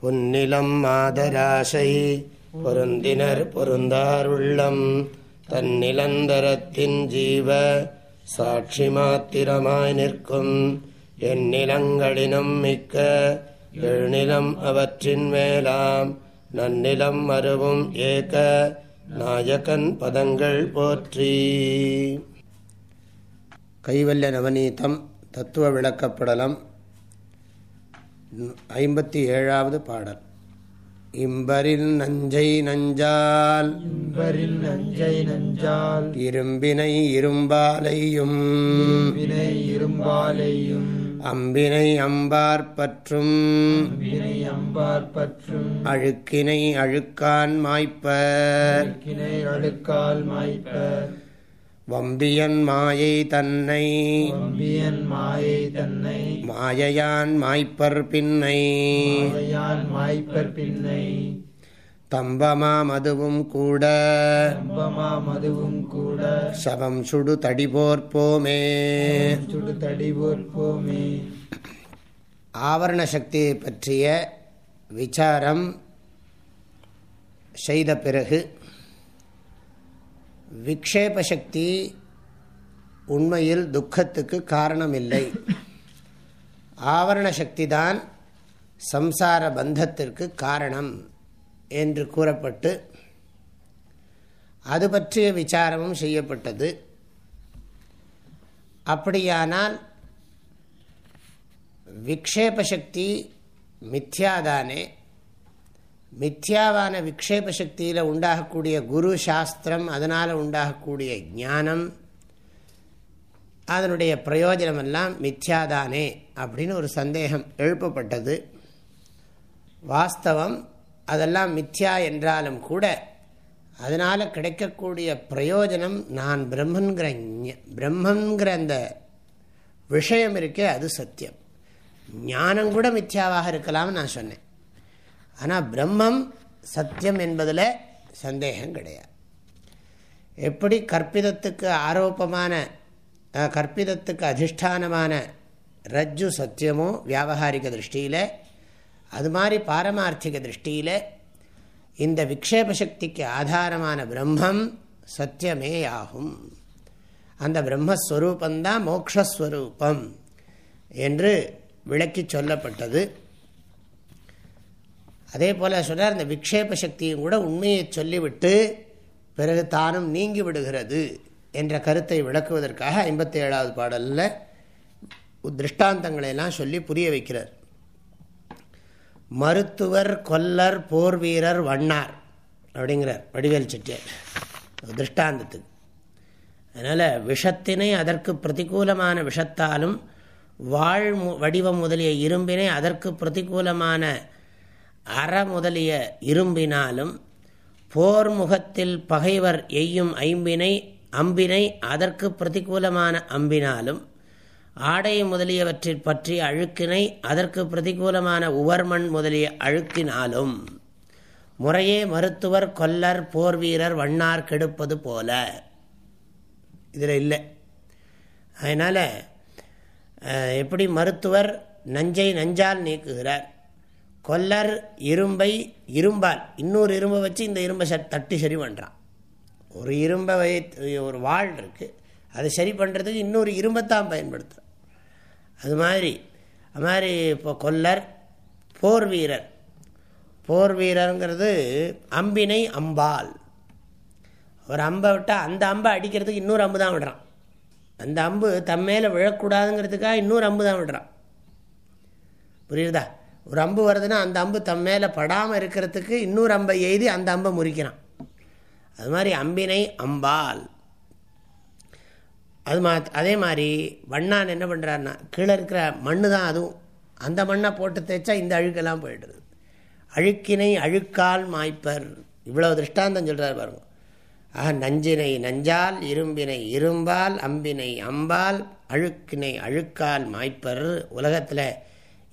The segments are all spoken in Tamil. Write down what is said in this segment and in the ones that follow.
பொன்னிலம் மாதராசை பொருந்தினர் பொருந்தாருள்ளம் தன்னிலந்தரத்தின் ஜீவ சாட்சி மாத்திரமாய் நிற்கும். எந்நிலங்களினும் மிக்க எழுநிலம் அவற்றின் மேலாம். நன்னிலம் மறுவும் ஏக நாயகன் பதங்கள் போற்றி. கைவல்ய நவநீதம் தத்துவ விளக்கப்படலம். ஐம்பத்தி ஏழாவது பாடல். இம்பரில் நஞ்சை நஞ்சால் இம்பரில் நஞ்சை நஞ்சால் இரும்பினை இரும்பாலையும் வினை இரும்பாலையும் அம்பினை அம்பார் பற்றும் வினை அம்பார் பற்றும் அழுக்கினை அழுக்கான் மாய்ப்பர் கிணை அழுக்கால் மாய்ப்பர் வம்பியன் மாயை தன்னை. வம்பியன் மாயை தன்னை. மாயையான் மாய்ப்பர் பின்னை. மாயான் மாய்ப்பர் பின்னை. தம்பமா மதுவும் கூட. கம்பமா மதுவும் கூட. சவம் சுடு தடிபோர்ப்போமே சுடு தடிவோர்ப்போமே ஆவரண சக்தியை பற்றிய விசாரம் செய்த பிறகு விக்ஷேப சக்தி உண்மையில் துக்கத்துக்கு காரணமில்லை. ஆவரண சக்தி தான் சம்சார பந்தத்திற்கு காரணம் என்று கூறப்பட்டு அது பற்றிய விசாரமும் செய்யப்பட்டது. அப்படியானால் விக்ஷேப சக்தி மித்யாதானே மித்யாவான விக்ஷேப சக்தியில் உண்டாகக்கூடிய குரு சாஸ்திரம் அதனால் உண்டாகக்கூடிய ஞானம் அதனுடைய பிரயோஜனமெல்லாம் மித்யாதானே அப்படின்னு ஒரு சந்தேகம் எழுப்பப்பட்டது. வாஸ்தவம் அதெல்லாம் மித்யா என்றாலும் கூட அதனால் கிடைக்கக்கூடிய பிரயோஜனம் நான் பிரம்மன்கிற பிரம்மங்கிற அந்த விஷயம் இருக்கே அது சத்தியம். ஞானம் கூட மித்யாவாக இருக்கலாம்னு நான் சொன்னேன். ஆனால் பிரம்மம் சத்தியம் என்பதில் சந்தேகம் கிடையாது. எப்படி கற்பிதத்துக்கு ஆரோப்பமான கற்பிதத்துக்கு அதிஷ்டானமான ரஜ்ஜு சத்தியமோ வியாபகாரிக திருஷ்டியில் அது மாதிரி பாரமார்த்திக திருஷ்டியில் இந்த விக்ஷேப சக்திக்கு ஆதாரமான பிரம்மம் சத்தியமே ஆகும். அந்த பிரம்மஸ்வரூபந்தான் மோக்ஷஸ்வரூபம் என்று விளக்கி சொல்லப்பட்டது. அதே போல் சொன்னார் இந்த விக்ஷேப சக்தியும் கூட உண்மையை சொல்லிவிட்டு பிறகு தானும் நீங்கி விடுகிறது என்ற கருத்தை விளக்குவதற்காக ஐம்பத்தி ஏழாவது பாடலில் திருஷ்டாந்தங்களை எல்லாம் சொல்லி புரிய வைக்கிறார். மருத்துவர் கொல்லர் போர் வீரர் வண்ணார் அப்படிங்கிறார் வடிவேல் செட்டியார். திருஷ்டாந்தத்துக்கு. அதனால் விஷத்தினை அதற்கு பிரதிகூலமான விஷத்தாலும் வாழ் வடிவம் முதலிய இரும்பினை அதற்கு பிரதிகூலமான அற முதலிய இரும்பினாலும் போர் முகத்தில் பகைவர் எய்யும் ஐம்பினை அம்பினை அதற்கு பிரதிகூலமான அம்பினாலும் ஆடை முதலியவற்றில் பற்றி அழுக்கினை அதற்கு பிரதிகூலமான உவர்மண் முதலிய அழுக்கினாலும் முறையே மருத்துவர் கொல்லர் போர் வீரர் வண்ணார் கெடுப்பது போல. இதில் இல்லை. அதனால் எப்படி மருத்துவர் நஞ்சை நஞ்சால் நீக்குகிறார்? கொல்லர் இரும்பை இரும்பால் இன்னொரு இரும்பை வச்சு இந்த இரும்பை தட்டி சரி பண்ணுறான் ஒரு இரும்பை வை ஒரு வாழ் இருக்குது அதை சரி பண்ணுறதுக்கு இன்னொரு இரும்பைத்தான் பயன்படுத்துகிறான் அது மாதிரி அது மாதிரி இப்போ கொல்லர் போர் வீரர். போர் வீரருங்கிறது அம்பினை அம்பால் ஒரு அம்பை விட்டால் அந்த அம்பை அடிக்கிறதுக்கு இன்னொரு அம்பு தான் விடுறான். அந்த அம்பு தம்மேல விழக்கூடாதுங்கிறதுக்காக இன்னொரு அம்பு தான் விடுறான். புரியுதா? ஒரு அம்பு வருதுன்னா அந்த அம்பு தம் மேலே படாமல் இருக்கிறதுக்கு இன்னொரு அம்பை எய்தி அந்த அம்பை முறிக்கிறான். அது மாதிரி அம்பினை அம்பால் அது மா அதே மாதிரி வண்ணான் என்ன பண்ணுறாருன்னா கீழே இருக்கிற மண்ணு தான் அதுவும். அந்த மண்ணை போட்டு தேய்ச்சா இந்த அழுக்கெல்லாம் போயிடுது. அழுக்கினை அழுக்கால் மாய்ப்பர். இவ்வளோ திருஷ்டாந்தம் சொல்கிறார் பாருங்க. ஆக நஞ்சினை நஞ்சால் இரும்பினை இரும்பால் அம்பினை அம்பால் அழுக்கினை அழுக்கால் மாய்ப்பர். உலகத்தில்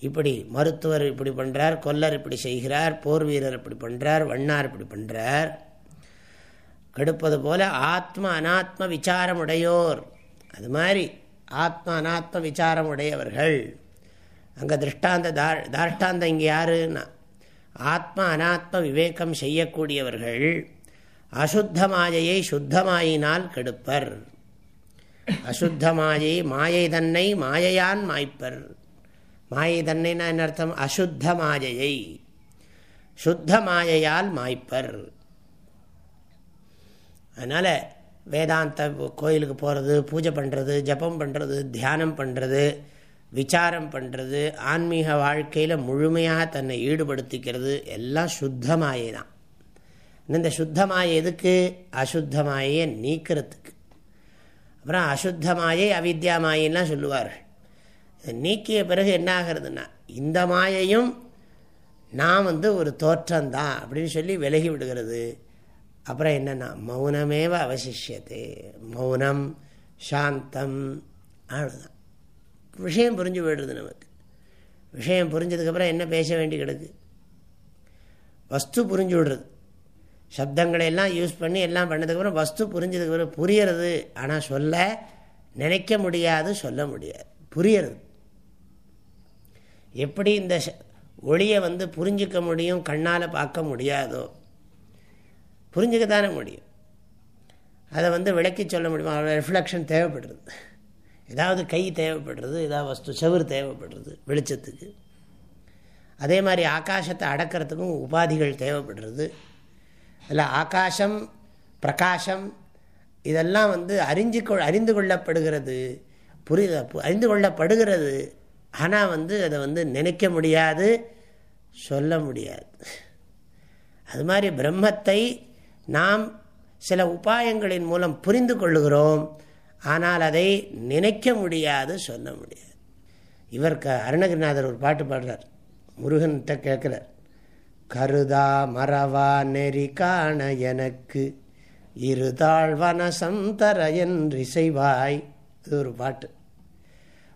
இப்படி மருத்துவர் இப்படி பண்ணுறார் கொல்லர் இப்படி செய்கிறார் போர் வீரர் இப்படி பண்ணுறார் வண்ணார் இப்படி பண்ணுறார் கெடுப்பது போல ஆத்ம அனாத்ம விசாரம் உடையோர் அது மாதிரி ஆத்ம அனாத்ம விசாரம் உடையவர்கள் அங்கே திருஷ்டாந்த தா தாஷ்டாந்தம் இங்கே யாருன்னா ஆத்ம அனாத்ம விவேகம் செய்யக்கூடியவர்கள் அசுத்த மாயையை சுத்தமாயினால் கெடுப்பர். அசுத்த மாயை மாயை தன்னை மாயையான் மாய்ப்பர். மாயை தன்னைனா என்ன அர்த்தம்? அசுத்த மாயையை. சுத்த மாயையால் மாய்ப்பர். அதனால் வேதாந்த கோயிலுக்கு போகிறது பூஜை பண்ணுறது ஜபம் பண்ணுறது தியானம் பண்ணுறது விசாரம் பண்ணுறது ஆன்மீக வாழ்க்கையில் முழுமையாக தன்னை ஈடுபடுத்திக்கிறது எல்லாம் சுத்தமாயை தான் இந்த சுத்தமாயை எதுக்கு? அசுத்தமாயை நீக்கிறதுக்கு. அப்புறம் அசுத்தமாயை அவித்யா மாயெல்லாம் சொல்லுவார்கள். நீக்கிய பிறகு என்ன ஆகிறதுனா இந்த மாயையும் நான் வந்து ஒரு தோற்றம்தான் அப்படின்னு சொல்லி விலகி விடுகிறது. அப்புறம் என்னென்னா மௌனமேவ அவசிஷியது. மௌனம் சாந்தம் அவ்வளோதான் விஷயம் புரிஞ்சு போயிடுறது நமக்கு. விஷயம் புரிஞ்சதுக்கப்புறம் என்ன பேச வேண்டி கிடக்கு? வஸ்து புரிஞ்சு விடுறது. சப்தங்களை எல்லாம் யூஸ் பண்ணி எல்லாம் பண்ணதுக்கப்புறம் வஸ்து புரிஞ்சதுக்கப்புறம் புரியறது. ஆனால் சொல்ல நினைக்க முடியாது சொல்ல முடியாது. புரியறது. எப்படி இந்த ஒளியை வந்து புரிஞ்சிக்க முடியும் கண்ணால் பார்க்க முடியாதோ? புரிஞ்சிக்க தானே முடியும். அதை வந்து விளக்கி சொல்ல முடியுமா? ரிஃப்ளெக்ஷன் தேவைப்படுறது. ஏதாவது கை தேவைப்படுறது ஏதாவது வஸ்து செவர் தேவைப்படுறது வெளிச்சத்துக்கு. அதே மாதிரி ஆகாசத்தை அடக்கிறதுக்கும் உபாதிகள் தேவைப்படுறது. அதில் ஆகாசம் பிரகாசம் இதெல்லாம் வந்து அறிஞ்சு கொ அறிந்து கொள்ளப்படுகிறது. புரிய அறிந்து கொள்ளப்படுகிறது. ஆனால் வந்து அதை வந்து நினைக்க முடியாது சொல்ல முடியாது. அது மாதிரி பிரம்மத்தை நாம் சில உபாயங்களின் மூலம் புரிந்து கொள்ளுகிறோம் ஆனால் அதை நினைக்க முடியாது சொல்ல முடியாது. இவர் க அருணகிரிநாதர் ஒரு பாட்டு பாடுறார். முருகன்கிட்ட கேட்குறார். கருதா மரவா நெறி காண எனக்கு இருதாழ்வன சந்தர இசைவாய். இது ஒரு பாட்டு.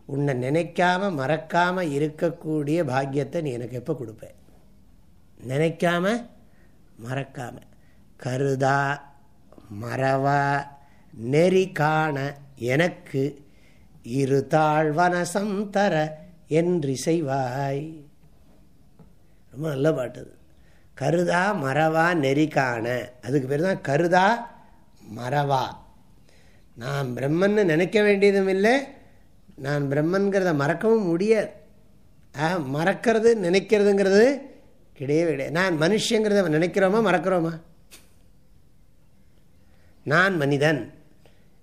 உன்னை நினைக்காம மறக்காம இருக்கக்கூடிய பாக்கியத்தை நீ எனக்கு எப்போ கொடுப்பேன் நினைக்காம மறக்காம. கருதா மறவா நெறி காண எனக்கு இரு தாழ்வனசம் தர என்றிசைவாய். ரொம்ப நல்ல பாட்டு கருதா மறவா நெறி காண. அதுக்கு பேர் தான் கருதா மறவா. நான் பிரம்மன்னு நினைக்க வேண்டியதும் இல்லை நான் பிரம்மன்கிறத மறக்கவும் முடியாது. ஆக மறக்கிறது நினைக்கிறதுங்கிறது கிடையவே கிடையாது. நான் மனுஷங்கிறத நினைக்கிறோமா மறக்கிறோமா? நான் மனிதன்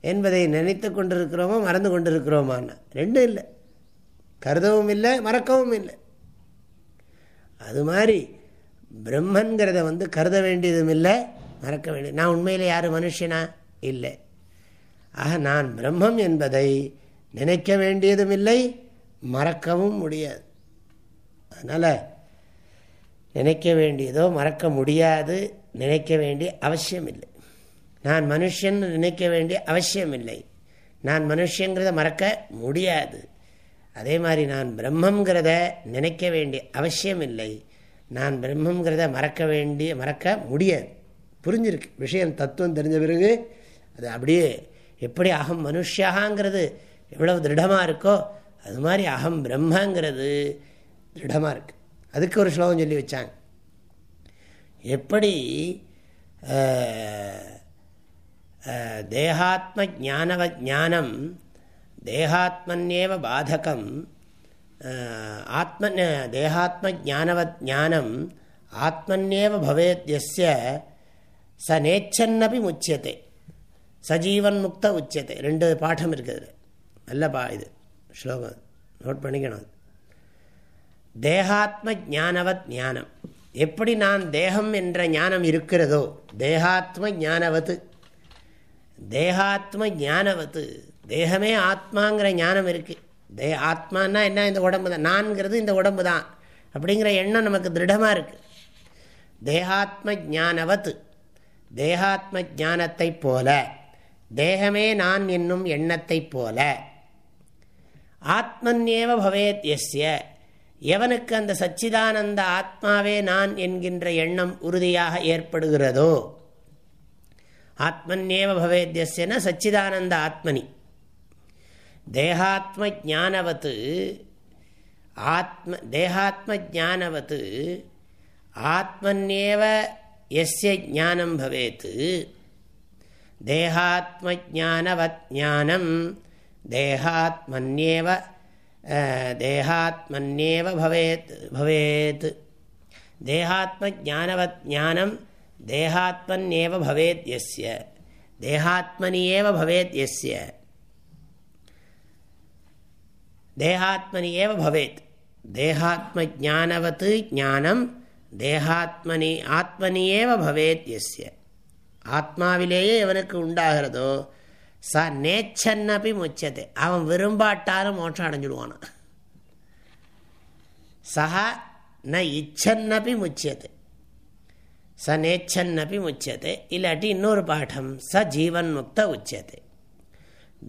என்பதை நினைத்து கொண்டிருக்கிறோமோ மறந்து கொண்டிருக்கிறோமான்னு. ரெண்டும் இல்லை. கருதவும் இல்லை மறக்கவும் இல்லை. அது மாதிரி பிரம்மன்கிறத வந்து கருத வேண்டியதும் இல்லை மறக்க வேண்டியது. நான் உண்மையில் யார்? மனுஷனா? இல்லை. ஆக நான் பிரம்மம் என்பதை நினைக்க வேண்டியதும் இல்லை மறக்கவும் முடியாது. அதனால் நினைக்க வேண்டியதோ மறக்க முடியாது நினைக்க வேண்டிய அவசியம் இல்லை நான் மனுஷன் நினைக்க வேண்டிய அவசியம் இல்லை நான் மனுஷங்கிறத மறக்க முடியாது. அதே மாதிரி நான் பிரம்மங்கிறத நினைக்க வேண்டிய அவசியம் இல்லை நான் பிரம்மங்கிறத மறக்க வேண்டிய மறக்க முடியாது. புரிஞ்சிருக்கு. விஷயம் தத்துவம் தெரிஞ்ச பிறகு அது அப்படியே எப்படி அகம் மனுஷாங்கிறது எவ்வளவு திருடமாக இருக்கோ அது மாதிரி அகம் பிரம்மங்கிறது திருடமாக இருக்குது அதுக்கு ஒரு ஸ்லோகம் சொல்லி வச்சாங்க. எப்படி தேகாத்ம ஜானவ ஜானம் தேகாத்மன்யேவ பாதகம் ஆத்ம தேகாத்ம ஜானவத் ஞானம் ஆத்மன்யேவ பவேத்யஸ்ய ச நேச்சன்னபி முச்சியத்தை சஜீவன் முக்த உச்சியத்தை ரெண்டு பாடம் இருக்குது. நல்லப்பா இது ஸ்லோகம் நோட் பண்ணிக்கணும் தேகாத்ம ஜானவத் ஞானம் எப்படி நான் தேகம் என்ற ஞானம் இருக்கிறதோ தேகாத்ம ஞானவத்து தேகாத்ம ஞானவத்து தேகமே ஆத்மாங்கிற ஞானம் இருக்குது தே ஆத்மானா என்ன இந்த உடம்பு தான் நான்கிறது இந்த உடம்பு தான் அப்படிங்கிற எண்ணம் நமக்கு திருடமாக இருக்குது தேகாத்ம ஜானவத் தேகாத்ம ஜானத்தை போல தேகமே நான் என்னும் எண்ணத்தை போல ஆத்மன்யேவ பவேத் எஸ்ய எவனுக்கு அந்த சச்சிதானந்த ஆத்மாவே நான் என்கின்ற எண்ணம் உறுதியாக ஏற்படுகிறதோ ஆத்மன்யேவ பவேத்யஸ்யன சச்சிதானந்த ஆத்மனி. தேகாத்ம ஜானவத்து ஆத்ம தேகாத்ம ஜானவத்து ஆத்மன்யேவ எஸ்ய ஜானம் பவேத்து தேகாத்ம ஜானவத் ஞானம் தேகாத்மன்யேவ தேகாத்மன்யேவ பவேத் பவேத். தேகாத்ம ஜானவத் ஞானம் தேகாத்மன்யேவ பவேத் எஸ்ய தேகாத்மனியேவ பவேத் எஸ்ய தேகாத்மனியேவ பவேத். தேகாத்ம ஜானவத் ஞானம் தேகாத்மனி ஆத்மனியேவ பவேத் எஸ்ய ஆத்மாவிலேயே எவனுக்கு உண்டாகிறதோ ச நேச்சன்னபி முச்சது. அவன் விரும்பாட்டாலும் மோட்சம் அடைஞ்சிடுவானான் சஹா ந இச்சன்னபி முச்சியத்தை ச நேச்சன்னபி முச்சியத்தை இல்லாட்டி இன்னொரு பாடம் ச ஜீவன் முக்த உச்சியத்தை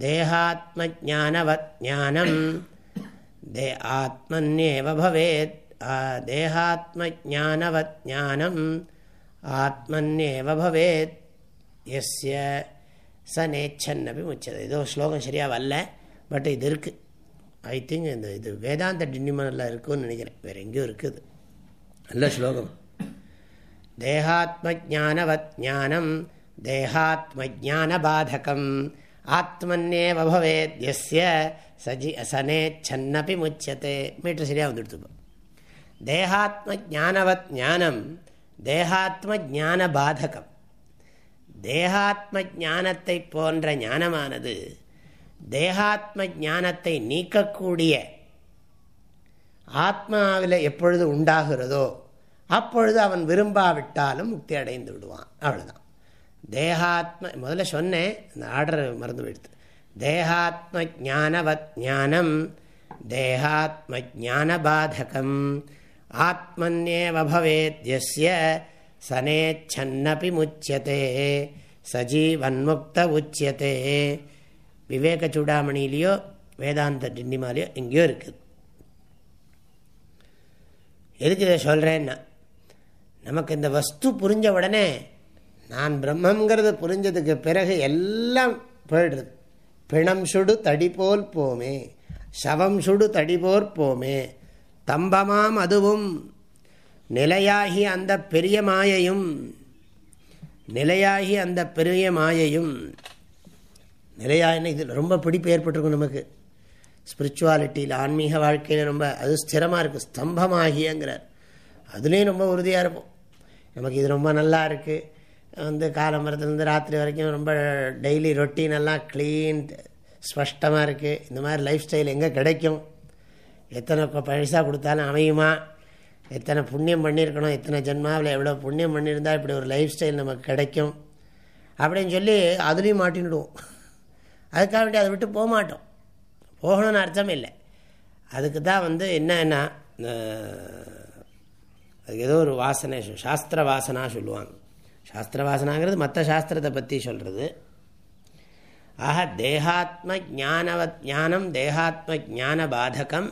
தேகாத்ம ஜானவத் ஞானம் தே ஆத்மன்யேவ பவேத். தேகாத்ம ஜானவத் ஞானம் ஆத்மன்யேவ பவேத். எஸ்ய ச நேச்சன்னபி முச்சது ஏதோ ஸ்லோகம் சரியாக வரல பட் இது இருக்குது ஐ திங்க் இந்த இது வேதாந்த டின்னிமனில் இருக்குன்னு நினைக்கிறேன். வேறு எங்கேயும் இருக்குது நல்ல ஸ்லோகம். தேகாத்ம ஜானவத் ஞானம் தேகாத்ம ஜானபாதகம் ஆத்மன்னேவ பவேத் எஸ்ய சஜி சனேச்சன்னபி முச்சதே மீட்டர் சரியாக வந்துடுத்து தேகாத்ம ஜானவத் ஞானம் தேகாத்ம ஜான பாதகம் தேகாத்ம ஞானத்தை போன்ற ஞானமானது தேகாத்ம ஞானத்தை நீக்கக்கூடிய ஆத்மாவில் எப்பொழுது உண்டாகிறதோ அப்பொழுது அவன் விரும்பாவிட்டாலும் முக்தி அடைந்து விடுவான். அவ்வளோதான் தேகாத்ம முதல்ல சொன்னேன் அந்த ஆர்டர் மறந்து போயிடுது தேகாத்ம ஜானவத் ஞானம் தேகாத்ம ஜானபாதகம் ஆத்மன்யேவ பவேத்யஸ்ய சனேச்சன்னபி முச்சியதே சஜீவன்முக்த உச்சியதே. விவேக சூடாமணிலேயோ வேதாந்த டிண்டிமாலேயோ எங்கேயோ இருக்குது எதுக்கு இதை சொல்கிறேன்னா நமக்கு இந்த வஸ்து புரிஞ்ச உடனே நான் பிரம்மங்கிறது புரிஞ்சதுக்கு பிறகு எல்லாம் போயிடுறது பிணம் சுடு தடி போல் போமே சவம் சுடு தடி போர் போமே தம்பமாம் அதுவும் நிலையாகி அந்த பெரிய மாயையும் நிலையாகி அந்த பெரிய மாயையும் நிலையாகின இது ரொம்ப பிடிப்பு ஏற்பட்டிருக்கும் நமக்கு. ஸ்பிரிச்சுவாலிட்டியில் ஆன்மீக வாழ்க்கையில் ரொம்ப அது ஸ்திரமாக இருக்குது ஸ்தம்பமாகியங்கிறார். அதுலேயும் ரொம்ப உறுதியாக இருப்போம் நமக்கு இது ரொம்ப நல்லா இருக்குது வந்து காலம்பரத்துலேருந்து ராத்திரி வரைக்கும் ரொம்ப டெய்லி ரொட்டீன் எல்லாம் க்ளீன் ஸ்பஷ்டமாக இருக்குது இந்த மாதிரி லைஃப் ஸ்டைல் எங்கே கிடைக்கும்? எத்தனை பைசா கொடுத்தாலும் அமையுமா? எத்தனை புண்ணியம் பண்ணியிருக்கணும் எத்தனை ஜென்மாவில் எவ்வளோ புண்ணியம் பண்ணியிருந்தால் இப்படி ஒரு லைஃப் ஸ்டைல் நமக்கு கிடைக்கும் அப்படின்னு சொல்லி அதுலேயும் மாட்டின்டுவோம் அதுக்காக வேண்டி அதை விட்டு போக மாட்டோம். போகணும்னு அர்த்தம் இல்லை. அதுக்கு தான் வந்து என்னன்னா அதுக்கு ஏதோ ஒரு வாசனை சாஸ்திர வாசனா சொல்லுவாங்க. சாஸ்திர வாசனாங்கிறது மற்ற சாஸ்திரத்தை பற்றி சொல்கிறது ஆக தேகாத்ம ஜானவத் ஞானம் தேகாத்ம ஜான பாதகம்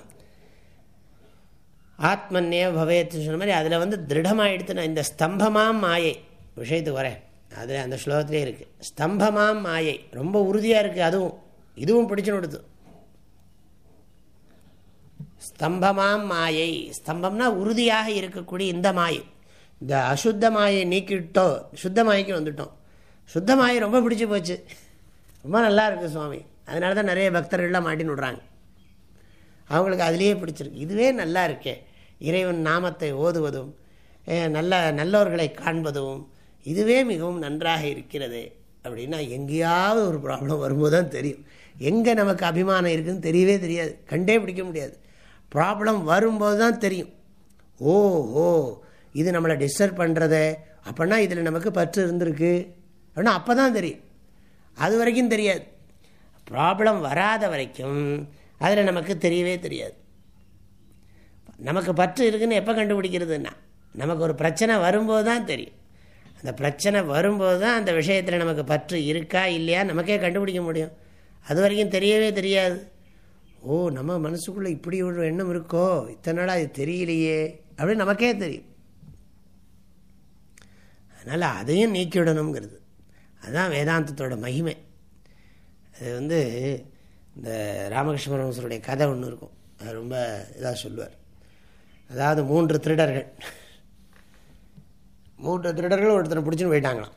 ஆத்மன்னே பவேத்து சொன்ன மாதிரி அதில் வந்து திருடமாகிடுத்து இந்த ஸ்தம்பமாம் மாயை. விஷயத்துக்கு வரேன். அது அந்த ஸ்லோகத்திலே இருக்குது ஸ்தம்பமாம் மாயை. ரொம்ப உறுதியாக இருக்குது அதுவும். இதுவும் பிடிச்சுன்னு கொடுத்து. ஸ்தம்பமாம் மாயை. ஸ்தம்பம்னா உறுதியாக இருக்கக்கூடிய இந்த மாயை. இந்த அசுத்த மாயை நீக்கிட்டோ சுத்த மாயைக்கு வந்துட்டோம். சுத்த மாயை ரொம்ப பிடிச்சி போச்சு. ரொம்ப நல்லா இருக்குது சுவாமி. அதனால தான் நிறைய பக்தர்கள்லாம் மாட்டின்னு விடுறாங்க. அவங்களுக்கு அதுலேயே பிடிச்சிருக்கு. இதுவே நல்லா இருக்கே. இறைவன் நாமத்தை ஓதுவதும் நல்ல நல்லவர்களை காண்பதும் இதுவே மிகவும் நன்றாக இருக்கிறது அப்படின்னா எங்கேயாவது ஒரு ப்ராப்ளம் வரும்போது தான் தெரியும். எங்கே நமக்கு அபிமானம் இருக்குதுன்னு தெரியவே தெரியாது. கண்டே பிடிக்க முடியாது. ப்ராப்ளம் வரும்போது தான் தெரியும். ஓ ஓ இது நம்மளை டிஸ்டர்ப் பண்ணுறதே அப்படின்னா இதில் நமக்கு பற்று இருந்திருக்கு. அப்படின்னா அப்போ தான் தெரியும். அது வரைக்கும் தெரியாது. ப்ராப்ளம் வராத வரைக்கும் அதில் நமக்கு தெரியவே தெரியாது. நமக்கு பற்று இருக்குதுன்னு எப்போ கண்டுபிடிக்கிறதுன்னா நமக்கு ஒரு பிரச்சனை வரும்போது தான் தெரியும். அந்த பிரச்சனை வரும்போது தான் அந்த விஷயத்தில் நமக்கு பற்று இருக்கா இல்லையா நமக்கே கண்டுபிடிக்க முடியும். அது வரைக்கும் தெரியவே தெரியாது. ஓ நம்ம மனசுக்குள்ளே இப்படி ஒரு எண்ணம் இருக்கோ இத்தனை நாளாக அது தெரியலையே அப்படின்னு நமக்கே தெரியும். அதனால் அதையும் நீக்கிவிடணுங்கிறது. அதுதான் வேதாந்தத்தோட மகிமை. அது வந்து இந்த ராமகிருஷ்ண பரமசருடைய கதை ஒன்று இருக்கும். அது ரொம்ப இதாக சொல்லுவார். அதாவது மூன்று திருடர்கள். மூன்று திருடர்களும் ஒருத்தனை பிடிச்சின்னு போயிட்டாங்களாம்.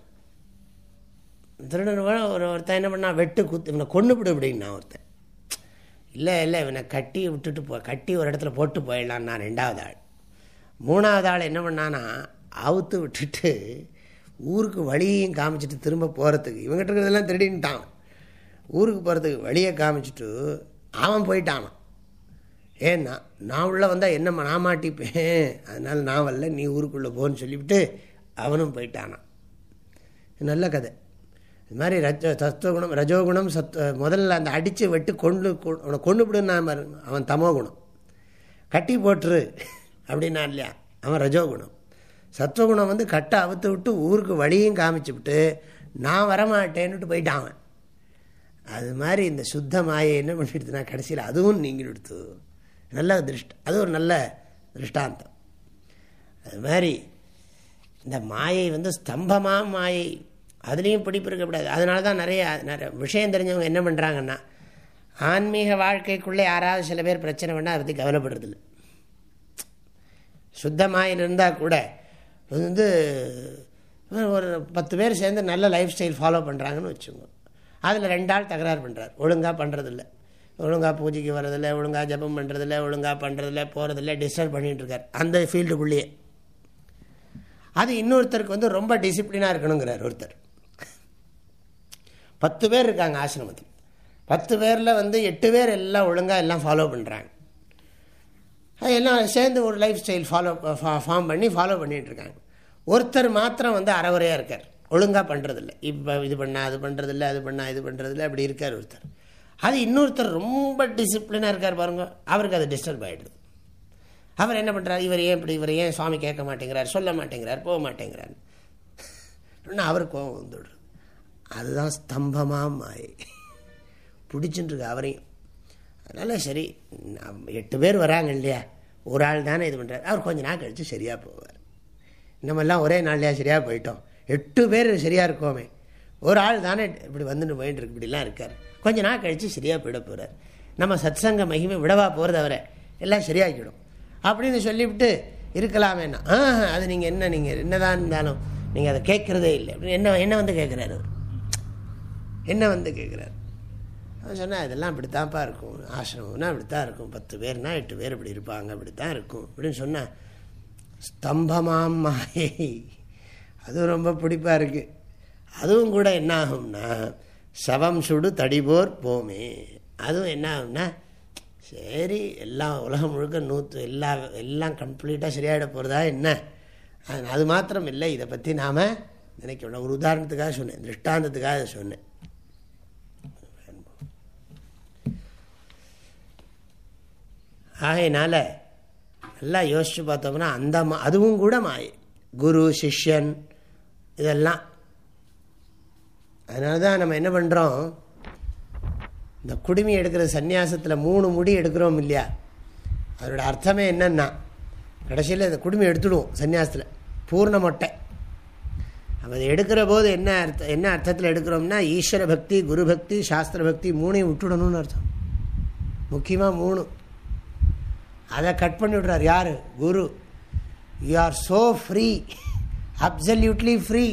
திருடன் ஒரு ஒருத்தன் என்ன பண்ணா வெட்டு குத்து இவனை கொண்டுபிடு அப்படின்னா ஒருத்தன். இல்லை இல்லை இவனை கட்டி விட்டுட்டு போ கட்டி ஒரு இடத்துல போட்டு போயிடலான் நான் ரெண்டாவது ஆள். மூணாவது ஆள் என்ன பண்ணான்னா அவுத்து விட்டுட்டு ஊருக்கு வழியையும் காமிச்சிட்டு திரும்ப போகிறதுக்கு இவங்ககிட்ட இருக்கிறதெல்லாம் திருடின்ட்டான். ஊருக்கு போகிறதுக்கு வழியை காமிச்சிட்டு அவன் போயிட்டானான் ஏன்னா நான் உள்ளே வந்தால் என்ன நான் மாட்டிப்பேன். அதனால் நான் வரல நீ ஊருக்குள்ளே போன்னு சொல்லிவிட்டு அவனும் போயிட்டானான் நல்ல கதை. இது மாதிரி ரஜ சத்துவகுணம் ரஜோகுணம் சத் முதல்ல அந்த அடித்து வெட்டு கொண்டு அவனை கொண்டுபிடுன்னு அவன் தமோ குணம். கட்டி போட்டுரு அப்படின்னா இல்லையா? அவன் ரஜோகுணம். சத்துவகுணம் வந்து கட்டை அவுத்து விட்டு ஊருக்கு வழியும் காமிச்சு விட்டு நான் வரமாட்டேன்னுட்டு போயிட்டான் அவன். அது மாதிரி இந்த சுத்த மாயை என்ன பண்ணிடுதுன்னா கடைசியில் அதுவும் நீங்கள் எடுத்து நல்ல திருஷ்ட அது ஒரு நல்ல திருஷ்டாந்தம். அது மாதிரி இந்த மாயை வந்து ஸ்தம்பமாக மாயை அதுலேயும் பிடிப்பு இருக்கக்கூடாது. அதனால தான் நிறைய நிறைய விஷயம் தெரிஞ்சவங்க என்ன பண்ணுறாங்கன்னா ஆன்மீக வாழ்க்கைக்குள்ளே யாராவது சில பேர் பிரச்சனை பண்ணால் அதை பற்றி கவலைப்படுறதில்ல. சுத்தமாயில் இருந்தால் கூட வந்து ஒரு பத்து பேர் சேர்ந்து நல்ல லைஃப் ஸ்டைல் ஃபாலோ பண்ணுறாங்கன்னு வச்சுக்கோங்க. அதில் ரெண்டு ஆள் தகராறு பண்ணுறார் ஒழுங்காக பண்ணுறதில்ல ஒழுங்காக பூஜைக்கு வரதில்லை ஒழுங்காக ஜபம் பண்ணுறதில்ல ஒழுங்காக பண்ணுறதில்ல போகிறதில்ல டிஸ்டர்ப் பண்ணிகிட்ருக்கார் அந்த ஃபீல்டுக்குள்ளேயே அது இன்னொருத்தருக்கு வந்து ரொம்ப டிசிப்ளினாக இருக்கணுங்கிறார் ஒருத்தர். பத்து பேர் இருக்காங்க ஆசிரமத்தில். பத்து பேரில் வந்து எட்டு பேர் எல்லாம் ஒழுங்காக எல்லாம் ஃபாலோ பண்ணுறாங்க எல்லாம் சேர்ந்து ஒரு லைஃப் ஸ்டைல் ஃபாலோ ஃபார்ம் பண்ணி ஃபாலோ பண்ணிகிட்ருக்காங்க ஒருத்தர் மாத்திரம் வந்து அறகுறையாக இருக்கார். ஒழுங்காக பண்ணுறதில்ல இப்போ இது பண்ணால் அது பண்ணுறதில்ல அது பண்ணால் இது பண்ணுறதில்ல அப்படி இருக்கார் ஒருத்தர். அது இன்னொருத்தர் ரொம்ப டிசிப்ளினாக இருக்கார் பாருங்க. அவருக்கு அது டிஸ்டர்ப் ஆகிடுது அவர் என்ன பண்ணுறார் இவர் ஏன் இப்படி இவர் ஏன் சுவாமி கேட்க மாட்டேங்கிறார் சொல்ல மாட்டேங்கிறார் போக மாட்டேங்கிறார் அவருக்கு கோபம் வந்துவிடுறது அதுதான் ஸ்தம்பமாக மாயை பிடிச்சுட்டுருக்கு அவரையும். அதனால் சரி எட்டு பேர் வராங்க இல்லையா? ஒரு ஆள் தானே இது பண்ணுறாரு அவர் கொஞ்ச நாள் கழித்து சரியாக போவார். நம்மெல்லாம் ஒரே நாள்லையா சரியாக போயிட்டோம்? எட்டு பேர் சரியாக இருக்கோமே. ஒரு ஆள் தானே இப்படி வந்துட்டு போயிட்டு இருக்கு இப்படிலாம் இருக்கார். கொஞ்ச நாள் கழித்து சரியாக போயிட போகிறார் நம்ம சத்சங்க மகிமை விடவா போகிறது அவரை? எல்லாம் சரியாக்கிடும் அப்படின்னு சொல்லிவிட்டு இருக்கலாமேனா ஆ அது நீங்கள் என்ன நீங்கள் என்னதான் இருந்தாலும் நீங்கள் அதை கேட்குறதே இல்லை. அப்படின்னு என்ன என்ன வந்து கேட்குறாரு அவர்? என்ன வந்து கேட்குறாரு? அவன் சொன்னால் இதெல்லாம் இப்படித்தான்ப்பா இருக்கும். ஆசிரமம்னா இப்படித்தான் இருக்கும். பத்து பேர்னா எட்டு பேர் இப்படி இருப்பாங்க இப்படித்தான் இருக்கும். அப்படின்னு சொன்னால் ஸ்தம்பமாம் மாயை. அதுவும் ரொம்ப பிடிப்பாக இருக்குது அதுவும் கூட என்ன ஆகும்னா சவம் சுடு தடிபோர் போமே. அதுவும் என்ன ஆகும்னா சரி எல்லாம் உலகம் முழுக்க நூற்று எல்லா எல்லாம் கம்ப்ளீட்டாக சரியாயிட போகிறதா என்ன? அது மாத்திரம் இல்லை. இதை பற்றி நாம் நினைக்கணும். ஒரு உதாரணத்துக்காக சொன்னேன். திருஷ்டாந்தத்துக்காக சொன்னேன். ஆகையினால நல்லா யோசித்து பார்த்தோம்னா அந்த மா அதுவும் கூட மாயை. குரு சிஷ்யன் இதெல்லாம். அதனால தான் நம்ம என்ன பண்ணுறோம் இந்த குடுமி எடுக்கிற சன்னியாசத்தில் மூணு முடி எடுக்கிறோம் இல்லையா? அதோட அர்த்தமே என்னன்னா கடைசியில் இந்த குடுமி எடுத்துடுவோம் சன்னியாசத்தில் பூர்ண மொட்டை. அப்போ அதை எடுக்கிற போது என்ன அர்த்தம் என்ன அர்த்தத்தில் எடுக்கிறோம்னா ஈஸ்வர பக்தி குரு பக்தி சாஸ்திர பக்தி மூணையும் விட்டுடணும்னு அர்த்தம். முக்கியமாக மூணு. அதை கட் பண்ணி விடுறார் யார்? Guru. You are so free absolutely free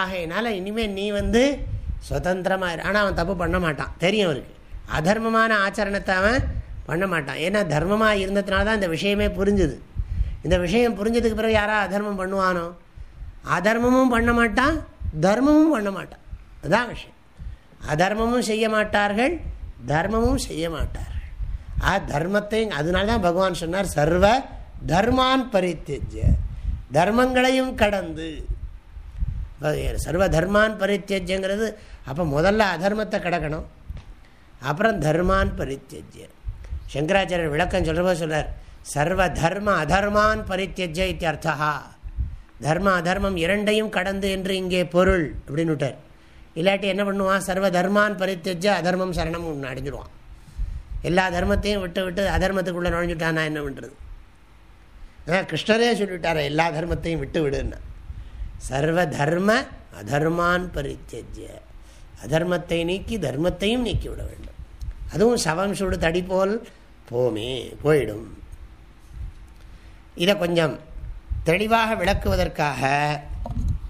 ஆகையினால இனிமேல் நீ வந்து சுதந்திரமாக ஆனால் அவன் தப்பு பண்ண மாட்டான். தெரியும் அவருக்கு. அதர்மமான ஆச்சரணத்தை அவன் பண்ண மாட்டான். ஏன்னா தர்மமாக இருந்ததுனால தான் இந்த விஷயமே புரிஞ்சுது. இந்த விஷயம் புரிஞ்சதுக்கு பிறகு யாரா அதர்மம் பண்ணுவானோ? அதர்மமும் பண்ண மாட்டான் தர்மமும் பண்ண மாட்டான். அதுதான் விஷயம். அதர்மமும் செய்ய மாட்டார்கள் தர்மமும் செய்ய மாட்டார்கள். ஆ தர்மத்தையும் அதனால தான் பகவான் சொன்னார் சர்வ தர்மான் பரித்தியஜ தர்மங்களையும் கடந்து. சர்வ தர்மான் பரித்தியஜங்கிறது அப்போ முதல்ல அதர்மத்தை கடக்கணும். அப்புறம் தர்மான் பரித்தியஜ்ய சங்கராச்சாரியர் விளக்கம் சொல்கிறப்போ சொல்கிறார் சர்வ தர்ம அதர்மான் பரித்தியஜ இத்தியர்த்தா தர்ம அதர்மம் இரண்டையும் கடந்து என்று இங்கே பொருள் அப்படின்னு விட்டார். இல்லாட்டி என்ன பண்ணுவான் சர்வ தர்மான் பரித்தியஜ அதர்மம் சரணம் ஒன்று அடைஞ்சிடுவான். எல்லா தர்மத்தையும் விட்டு விட்டு அதர்மத்துக்குள்ளே நுழைஞ்சுட்டானா என்ன பண்ணுறது கிருஷ்ணரே சொல்லிவிட்டார எல்லா தர்மத்தையும் விட்டு விடுன்னு சர்வ தர்ம அதர்மான் பரித்தஜ்ய அதர்மத்தை நீக்கி தர்மத்தையும் நீக்கி விட வேண்டும். அதுவும் சவம் சுடு தடி போல் போமே போயிடும். இதை கொஞ்சம் தெளிவாக விளக்குவதற்காக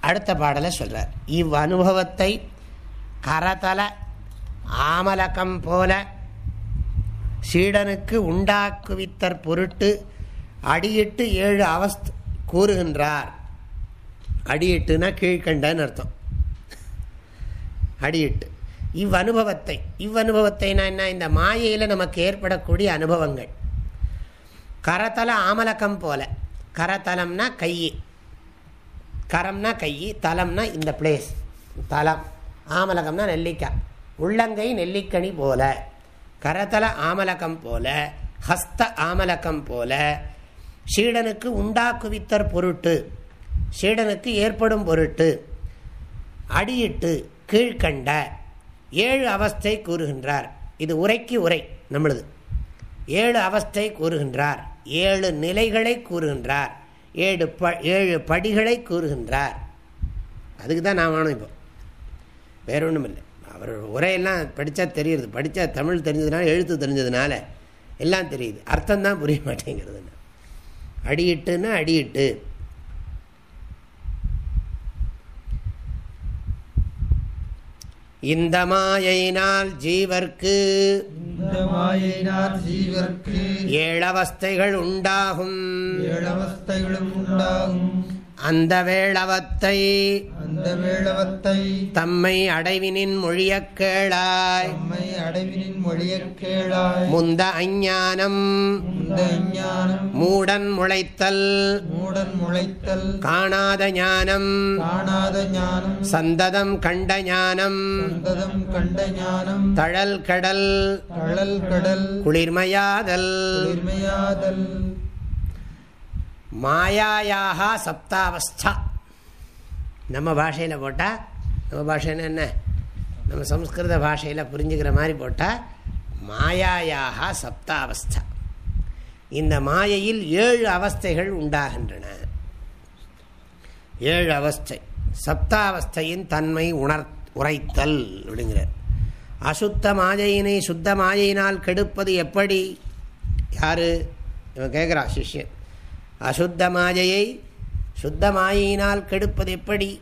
அடுத்த பாடலை சொல்கிறார் இவ் அனுபவத்தை கரதல ஆமலகம் போல சீடனுக்கு உண்டாக்குவித்தற் பொருட்டு அடியிட்டு ஏழு அவஸ்த் கூறுகின்றார். அடியிட்டுனா கீழ்கண்டன்னு அர்த்தம். அடியிட்டு. இவ் அனுபவத்தை இவ் அனுபவத்தைனா என்ன? இந்த மாயையில் நமக்கு ஏற்படக்கூடிய அனுபவங்கள். கரத்தல ஆமலக்கம் போல. கரத்தலம்னா கை கரம்னா கை தலம்னா இந்த பிளேஸ் தலம். ஆமலகம்னா நெல்லிக்காய். உள்ளங்கை நெல்லிக்கனி போல. கரத்தல ஆமலக்கம் போல. ஹஸ்த ஆமலக்கம் போல. சீடனுக்கு உண்டாக்குவித்தற் பொருட்டு சீடனுக்கு ஏற்படும் பொருட்டு அடியிட்டு கீழ்கண்ட ஏழு அவஸ்தை கூறுகின்றார். இது உரைக்கு உரை நம்மளது. ஏழு அவஸ்தை கூறுகின்றார். ஏழு நிலைகளை கூறுகின்றார். ஏழு ப ஏழு படிகளை கூறுகின்றார். அதுக்கு தான் நான் வேணும் இப்போ. வேற ஒன்றும் இல்லை. அவர் உரையெல்லாம் படித்தா தெரியுது படித்தா தமிழ் தெரிஞ்சதுனால எழுத்து தெரிஞ்சதுனால எல்லாம் தெரியுது. அர்த்தம் தான் புரிய மாட்டேங்கிறது. அடியிட்டுன்னா அடியிட்டு. இந்த மாயினால் ஜீவர்க்கு இந்த மாயினால் ஜீவர்க்கு ஏழவஸ்தைகள் உண்டாகும். ஏழவஸ்தைகளும் உண்டாகும். அந்த வேளவத்தை அந்த வேளவத்தை தம்மை அடைவினின் மொழியக் கேளாய். நம்மை அடைவினின் மொழியக் கேளாய். முந்த அஞ்ஞானம் முந்த ஞானம் மூடன் முளைத்தல் மூடன் முளைத்தல் காணாத ஞானம் காணாத ஞானம் சந்ததம் கண்ட ஞானம் சந்ததம் கண்ட ஞானம் தழல் கடல் தழல் கடல் குளிர்மையாதல் குளிர்மையாதல் மாயாயாக சப்தாவஸ்தா. நம்ம பாஷையில் போட்டால் நம்ம பாஷைன்னு என்ன? நம்ம சம்ஸ்கிருத பாஷையில் புரிஞ்சுக்கிற மாதிரி போட்டால் மாயாயாக சப்தாவஸ்தா. இந்த மாயையில் ஏழு அவஸ்தைகள் உண்டாகின்றன. ஏழு அவஸ்தை. சப்தாவஸ்தையின் தன்மை உணர் உரைத்தல் அப்படிங்கிறார். அசுத்த மாயையினை சுத்த மாயையினால் கெடுப்பது எப்படி? யாரு? இவன் கேட்குறா சிஷ்யன். அசுத்த மாயையை சுத்த மாயினால் கெடுப்பது எப்படி?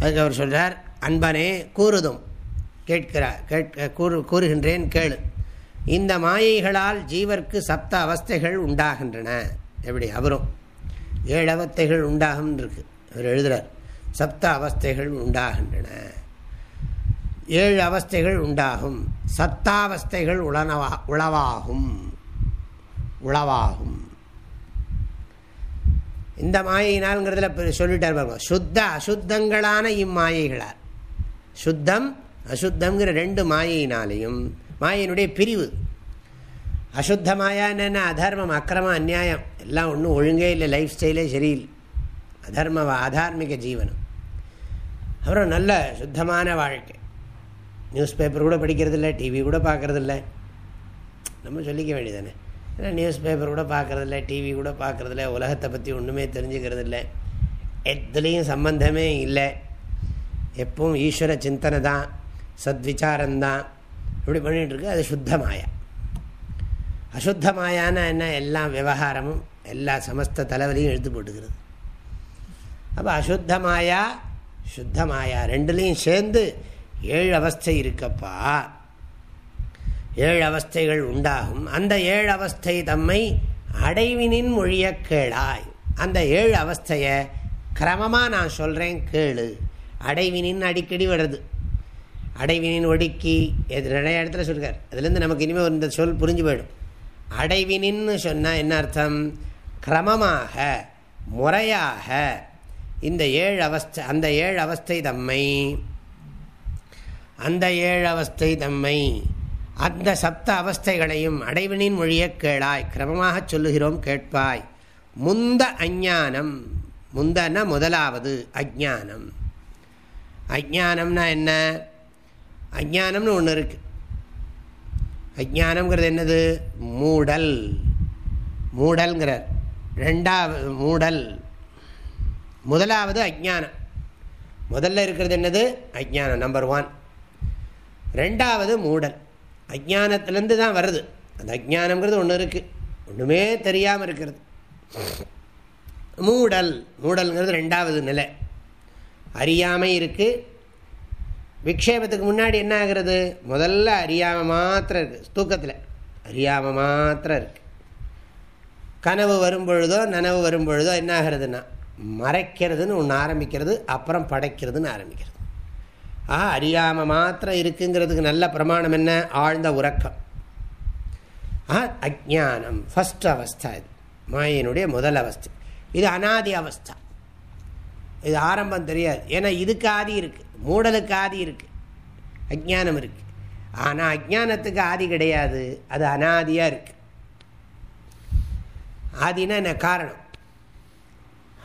அதுக்கு அவர் சொல்கிறார் அன்பனே கூறுதும். கேட்கிறார் கேட்க கூறு கூறுகின்றேன் கேளு. இந்த மாயைகளால் ஜீவர்க்கு சப்த அவஸ்தைகள் உண்டாகின்றன. எப்படி? அவரும். ஏழு அவஸ்தைகள் உண்டாகும் இருக்கு. அவர் எழுதுகிறார் சப்த அவஸ்தைகள் உண்டாகின்றன. ஏழு அவஸ்தைகள் உண்டாகும். சத்தாவஸ்தைகள் உளனவா உளவாகும். உளவாகும். இந்த மாயினால்ங்கிறதுல சொல்லிட்டார் பாருங்க. சுத்த அசுத்தங்களான இம்மாயைகளார். சுத்தம் அசுத்தங்கிற ரெண்டு மாயினாலையும் மாயினுடைய பிரிவு. அசுத்த மாயா என்ன அதர்மம் அக்கிரமம் அந்நியாயம். எல்லாம் ஒன்றும் ஒழுங்கே இல்லை லைஃப் ஸ்டைலே சரியில்லை. அதர்ம ஆதார்மிக ஜீவனம். அப்புறம் நல்ல சுத்தமான வாழ்க்கை. நியூஸ் பேப்பர் கூட படிக்கிறதில்ல டிவி கூட பார்க்குறதில்ல. நம்ம சொல்லிக்க வேண்டியதானே ஏன்னா நியூஸ் பேப்பர் கூட பார்க்குறதில்ல டிவி கூட பார்க்குறதில்ல உலகத்தை பற்றி ஒன்றுமே தெரிஞ்சுக்கிறது இல்லை எதுலேயும் சம்பந்தமே இல்லை. எப்பவும் ஈஸ்வர சிந்தனை தான் சத்விச்சாரந்தான் இப்படி பண்ணிகிட்ருக்கு அது சுத்தமாயா அசுத்தமாயான என்ன? எல்லா விவகாரமும் எல்லா சமஸ்த தலைவலையும் எடுத்து போட்டுக்கிறது. அப்போ அசுத்தமாயா சுத்தமாயா ரெண்டுலேயும் சேர்ந்து ஏழு அவஸ்தை இருக்கப்பா. ஏழு அவஸ்தைகள் உண்டாகும். அந்த ஏழு அவஸ்தை தம்மை அடைவினின் மொழிய கேளாய். அந்த ஏழு அவஸ்தையை கிரமமாக நான் சொல்கிறேன் கேளு. அடைவினின் அடிக்கடி வருது. அடைவினின் ஒடுக்கி எது நிறைய இடத்துல சொல்கிறார் அதுலேருந்து நமக்கு இனிமேல் இந்த சொல் புரிஞ்சு போயிடும். அடைவினின்னு சொன்னால் என்ன அர்த்தம்? கிரமமாக முறையாக இந்த ஏழு அவஸ்தை அந்த ஏழு அவஸ்தை தம்மை அந்த ஏழு அவஸ்தை தம்மை அந்த சப்த அவஸ்தைகளையும் அடைவினின் மொழியை கேளாய். கிரமமாக சொல்லுகிறோம் கேட்பாய். முந்த அஞ்ஞானம். முந்தன முதலாவது அஜானம் அஜானம்னா என்ன? அஜானம்னு ஒன்று இருக்கு. அஜானம்ங்கிறது என்னது? மூடல். மூடல்ங்கிறார். ரெண்டாவது மூடல். முதலாவது அஜானம் முதல்ல இருக்கிறது என்னது? அஜானம் நம்பர் ஒன் ரெண்டாவது மூடல். அஜானத்திலேருந்து தான் வருது. அந்த அஜானங்கிறது ஒன்று இருக்குது ஒன்றுமே தெரியாமல் இருக்கிறது. மூடல் மூடல்ங்கிறது ரெண்டாவது நிலை. அறியாமை இருக்குது விக்ஷேபத்துக்கு முன்னாடி என்ன ஆகிறது? முதல்ல அறியாமல் மாத்திரம் இருக்குது தூக்கத்தில். அறியாமல் மாத்திரம் இருக்குது கனவு வரும்பொழுதோ நனவு வரும்பொழுதோ என்ன ஆகிறதுனா மறைக்கிறதுன்னு ஒன்று ஆரம்பிக்கிறது அப்புறம் படைக்கிறதுன்னு ஆரம்பிக்கிறது. ஆ அறியாமல் மாத்திரம் இருக்குங்கிறதுக்கு நல்ல பிரமாணம் என்ன? ஆழ்ந்த உறக்கம். ஆ அஜானம் ஃபஸ்ட் அவஸ்தா இது மாயினுடைய முதல் அவஸ்தை. இது அனாதி அவஸ்தா. இது ஆரம்பம் தெரியாது. ஏன்னா இதுக்கு ஆதி இருக்குது மூடலுக்கு ஆதி இருக்குது அஜானம் இருக்குது ஆனால் அஜானத்துக்கு ஆதி கிடையாது. அது அனாதியாக இருக்குது ஆதினா என்ன காரணம்?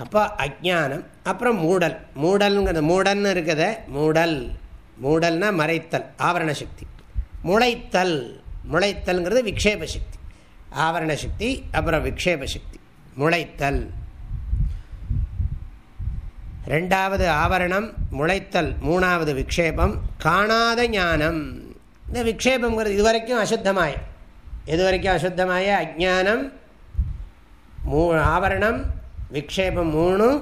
அப்போ அஜானம் அப்புறம் மூடல். மூடல்ங்கிறது மூடல்னு இருக்கிறத மூடல். மூடல்னா மறைத்தல் ஆவரண சக்தி. முளைத்தல். முளைத்தல்ங்கிறது விக்ஷேப சக்தி. ஆவரண சக்தி அப்புறம் விக்ஷேப சக்தி. முளைத்தல். ரெண்டாவது ஆவரணம் முளைத்தல். மூணாவது விக்ஷேபம் காணாத ஞானம். இந்த விக்ஷேபங்கிறது இதுவரைக்கும் அசுத்தமாய. இதுவரைக்கும் அசுத்தமாய அஜானம் மூ ஆவரணம் விக்ஷேபம் மூணும்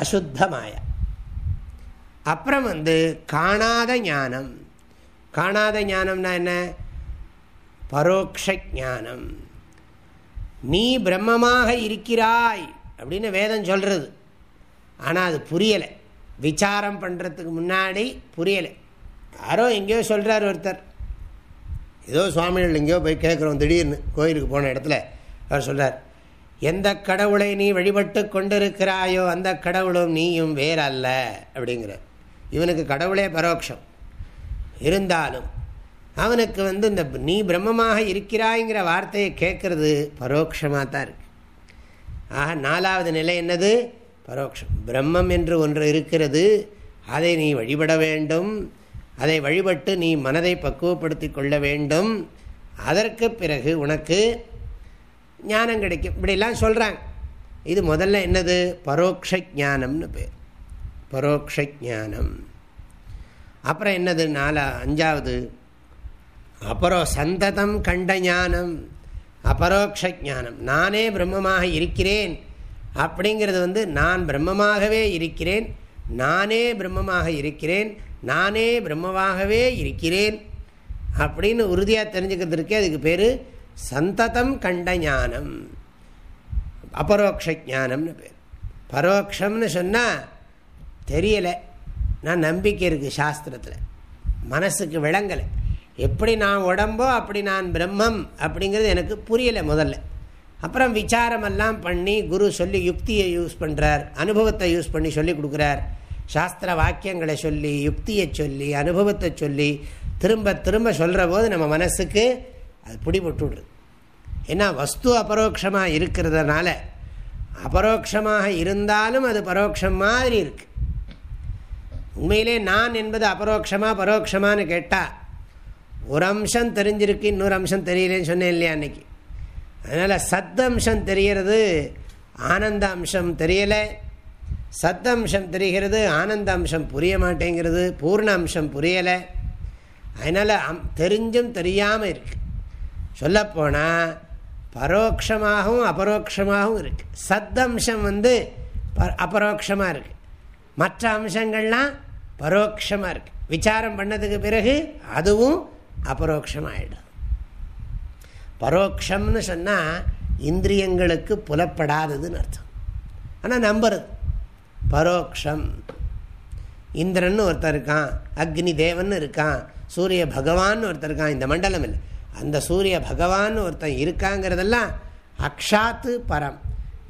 அசுத்தமாய அப்புறம் வந்து காணாத ஞானம் காணாத ஞானம்னா என்ன பரோக்ஷ ஞானம் நீ பிரம்மமாக இருக்கிறாய் அப்படின்னு வேதம் சொல்கிறது ஆனால் அது புரியலை விசாரம் பண்ணுறதுக்கு முன்னாடி புரியலை யாரோ எங்கேயோ சொல்கிறார் ஒருத்தர் ஏதோ சுவாமிகள் எங்கேயோ போய் கேட்குறோம் திடீர்னு கோயிலுக்கு போன இடத்துல அவர் சொல்கிறார் எந்த கடவுளை நீ வழிபட்டு கொண்டிருக்கிறாயோ அந்த கடவுளும் நீயும் வேறல்ல அப்படிங்கிற இவனுக்கு கடவுளே பரோட்சம் இருந்தாலும் அவனுக்கு வந்து இந்த நீ பிரம்மமாக இருக்கிறாய்ங்கிற வார்த்தையை கேட்கறது பரோட்சமாக தான் இருக்கு. ஆக நாலாவது நிலை என்னது? பரோட்சம் பிரம்மம் என்று ஒன்று இருக்கிறது அதை நீ வழிபட வேண்டும். அதை வழிபட்டு நீ மனதை பக்குவப்படுத்தி கொள்ள வேண்டும். அதற்கு பிறகு உனக்கு ஞானம் கிடைக்கும் இப்படிலாம் சொல்கிறாங்க இது முதல்ல என்னது? பரோக்ஷ ஜானம்னு பேர். பரோக்ஷ ஜானம் அப்புறம் என்னது? நாலா அஞ்சாவது. அப்புறம் சந்ததம் கண்ட ஞானம். அபரோக்ஷ ஜானம் நானே பிரம்மமாக இருக்கிறேன். அப்படிங்கிறது வந்து நான் பிரம்மமாகவே இருக்கிறேன். நானே பிரம்மமாக இருக்கிறேன். நானே பிரம்மமாகவே இருக்கிறேன். அப்படின்னு உறுதியாக தெரிஞ்சுக்கிறதுக்கே அதுக்கு பேர் சந்ததம் கண்ட ஞானம். அபரோக்ஷ ஜானம்னு பேர். பரோக்ஷம்னு சொன்னால் தெரியலை. நான் நம்பிக்கை இருக்குது சாஸ்திரத்தில். மனசுக்கு விளங்கலை. எப்படி நான் உடம்போ அப்படி நான் பிரம்மம் அப்படிங்கிறது எனக்கு புரியலை முதல்ல. அப்புறம் விசாரமெல்லாம் பண்ணி குரு சொல்லி யுக்தியை யூஸ் பண்ணுறார் அனுபவத்தை யூஸ் பண்ணி சொல்லி கொடுக்குறார். சாஸ்திர வாக்கியங்களை சொல்லி யுக்தியை சொல்லி அனுபவத்தை சொல்லி திரும்ப திரும்ப சொல்கிற போது நம்ம மனசுக்கு அது பிடிபட்டு விடுது ஏன்னா வஸ்து அபரோக்ஷமாக இருக்கிறதுனால அபரோக்ஷமாக இருந்தாலும் அது பரோட்சம் மாதிரி இருக்கு. உண்மையிலே நான் என்பது அபரோக்ஷமாக பரோட்சமானு கேட்டால் ஒரு அம்சம் தெரிஞ்சிருக்கு இன்னொரு அம்சம் தெரியலேன்னு சொன்னேன் இல்லையா அன்னைக்கு? அதனால் சத்தம்சம் தெரிகிறது ஆனந்த அம்சம் தெரியலை. சத்தம்சம் தெரிகிறது ஆனந்த அம்சம் புரிய மாட்டேங்கிறது பூர்ண அம்சம் புரியலை. அதனால் அம் தெரிஞ்சும் தெரியாமல் இருக்குது சொல்லப்போனால் பரோட்சமாகவும் அபரோக்ஷமாகவும் இருக்குது சத்தம்சம் வந்து ப அபரோக்ஷமாக இருக்குது மற்ற அம்சங்கள்லாம் பரோட்சமாக இருக்குது விசாரம் பண்ணதுக்கு பிறகு அதுவும் அபரோக்ஷமாகிடும் பரோட்சம்னு சொன்னால் இந்திரியங்களுக்கு புலப்படாததுன்னு அர்த்தம். ஆனால் நம்புறது. பரோக்ஷம். இந்திரன் ஒருத்தர் இருக்கான் அக்னி தேவன் இருக்கான் சூரிய பகவான் ஒருத்தர் இருக்கான் இந்த மண்டலம் இல்லை அந்த சூரிய பகவான் ஒருத்தன் இருக்காங்கிறதெல்லாம் அக்ஷாத்து பரம்.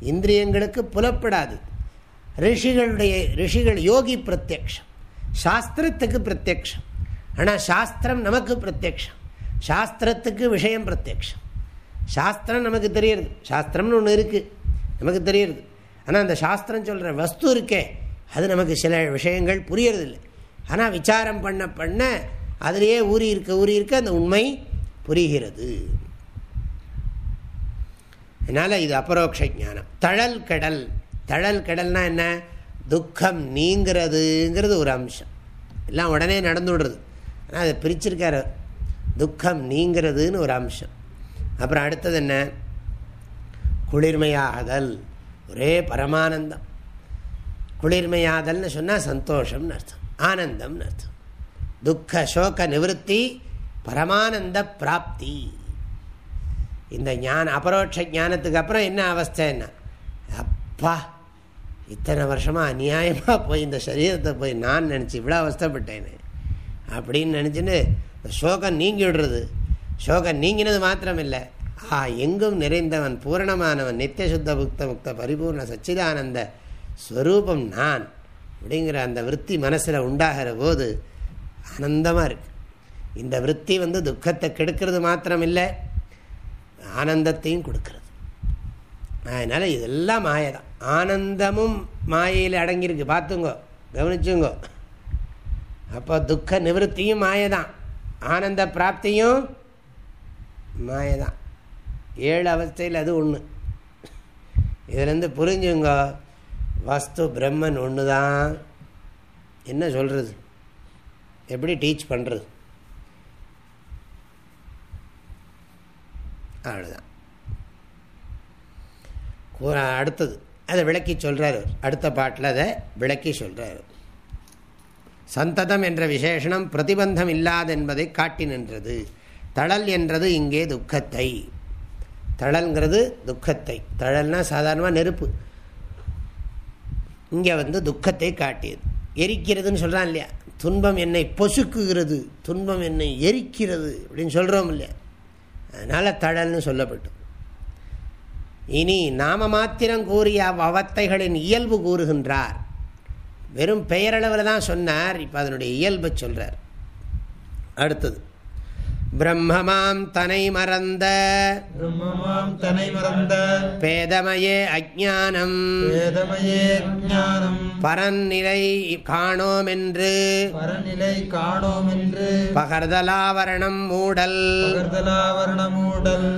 இந்திரியங்களுக்கு புலப்படாது. ரிஷிகளுடைய ரிஷிகள் யோகி பிரத்யக்ஷம். சாஸ்திரத்துக்கு பிரத்யக்ஷம். ஆனால் சாஸ்திரம் நமக்கு பிரத்யக்ஷம். சாஸ்திரத்துக்கு விஷயம் பிரத்யக்ஷம். சாஸ்திரம் நமக்கு தெரியுது. சாஸ்திரம்னு ஒன்று இருக்குது நமக்கு தெரியுது. ஆனால் அந்த சாஸ்திரம் சொல்கிற வஸ்து இருக்கே. அது நமக்கு சில விஷயங்கள் புரியறதில்லை. ஆனால் விசாரம் பண்ண பண்ண அதிலேயே ஊறி இருக்க ஊறி இருக்க அந்த உண்மை புரிகிறது. அதனால் இது அபரோக்ஷ ஞானம். தழல் கடல். தழல் கடல்னா என்ன? துக்கம் நீங்கிறதுங்கிறது ஒரு அம்சம். எல்லாம் உடனே நடந்து விடுறது. ஆனால் அதை பிரிச்சிருக்காரு. துக்கம் நீங்கிறதுன்னு ஒரு அம்சம். அப்புறம் அடுத்தது என்ன? குளிர்மையாதல். ஒரே பரமானந்தம். குளிர்மையாதல்னு சொன்னால் சந்தோஷம்னு அர்த்தம். ஆனந்தம்னு அர்த்தம். துக்க சோக நிவர்த்தி பரமானந்த பிராப்தி இந்த ஞான அபரோட்ச ஞானத்துக்கு அப்புறம் என்ன அவஸ்தை என்ன அப்பா இத்தனை வருஷமாக அநியாயமாக போய் இந்த சரீரத்தை போய் நான் நினச்சி இவ்வளோ அவஸ்தப்பட்டேன்னு அப்படின்னு நினச்சின்னு இந்த சோகம் நீங்கி விடுறது. சோகம் நீங்கினது மாத்திரமில்லை. ஆ எங்கும் நிறைந்தவன் பூரணமானவன் நித்திய சுத்த புக்த முக்த பரிபூர்ண சச்சிதானந்த ஸ்வரூபம் நான். அப்படிங்கிற அந்த விற்பி மனசில் உண்டாகிற போது ஆனந்தமாக இருக்கு. இந்த விற்பி வந்து துக்கத்தை கெடுக்கிறது மாத்திரம் இல்லை ஆனந்தத்தையும் கொடுக்கறது. அதனால் இதெல்லாம் மாயை தான் ஆனந்தமும் மாயையில் அடங்கியிருக்கு. பார்த்துங்கோ கவனிச்சுங்கோ. அப்போ துக்க நிவர்த்தியும் மாயை தான் ஆனந்த பிராப்தியும் மாயை தான் ஏழு அவஸ்தையில் அது ஒன்று இதுலேருந்து புரிஞ்சுங்க வஸ்து பிரம்மன் ஒன்று தான் என்ன சொல்கிறது எப்படி டீச் பண்ணுறது அவ்வளோதான் அடுத்தது அதை விளக்கி சொல்கிறார் அடுத்த பாட்டில் அதை விளக்கி சொல்கிறார் சந்ததம் என்ற விசேஷனம் பிரதிபந்தம் இல்லாதென்பதை காட்டி நின்றது. தழல் என்றது இங்கே துக்கத்தை. தழல்ங்கிறது துக்கத்தை. தழல்னால் சாதாரணமாக நெருப்பு. இங்கே வந்து துக்கத்தை காட்டியது. எரிக்கிறதுன்னு சொல்கிறான் இல்லையா? துன்பம் என்னை பொசுக்குகிறது. துன்பம் என்னை எரிக்கிறது அப்படின்னு சொல்கிறோம் இல்லையா? அதனால் தழல்னு சொல்லப்பட்டு இனி நாம மாத்திரம் கூறிய அவத்தைகளின் இயல்பு கூறுகின்றார். வெறும் பெயரளவில் தான் சொன்னார் இப்போ அதனுடைய இயல்பை சொல்கிறார் அடுத்தது. பிரம்மமாம் தனை மறந்த பிரம்மமாம் தனை மறந்த பேதமயே அஜானம் வேதமயே ஞானம் பரநிலை காணோம் என்று பரநிலை காணோம் என்று பகர்தலாவரணம் மூடல் பகர்தலாவரணமூடல்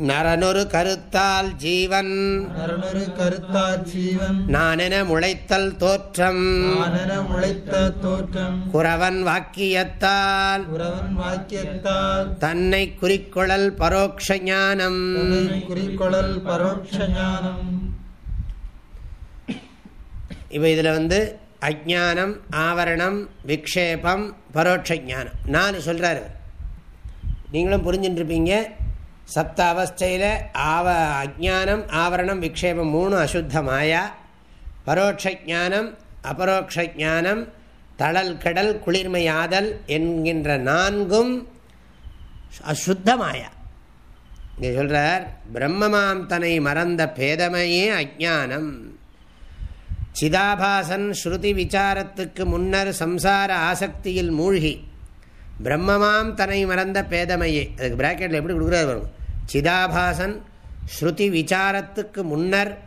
நரனொரு கருத்தால் ஜீவன். நரனொரு கருத்தார் ஜீவன். நானென முளைத்தல் தோற்றம். ஆனன முளைத்த தோற்றம். குறவன் வாக்கியத்தால். உறவன் வாக்கியத்தால். தன்னை குறிக்கொழல் பரோக்ஷ ஞானம். தன்னை குறிக்கொளல் பரோட்ச ஞானம். இப்போ இதில் வந்து அஜானம் ஆவரணம் விக்ஷேபம் பரோட்ச ஞானம். நாலு சொல்கிறாரு நீங்களும் புரிஞ்சுட்டுருப்பீங்க சப்த அவஸ்தையில் ஆவ அஜானம் ஆவரணம் விக்ஷேபம் மூணு அசுத்த மாயா பரோட்சானம் ஞானம் தளல் கடல் குளிர்மையாதல் என்கின்ற நான்கும் அசுத்த மாயா இங்கே சொல்கிறார் பிரம்மமாம் தன்னை மறந்த பேதமையே அஜானம் சிதாபாசன் ஸ்ருதி விசாரத்துக்கு முன்னர் சம்சார ஆசக்தியில் மூழ்கி பிரம்மமாம் தன்னை மறந்த பேதமையே அதுக்கு பிராக்கெட்டில் எப்படி கொடுக்குறாரு வரும் சிதாபாசன் ஸ்ருதி விசாரத்துக்கு முன்னர்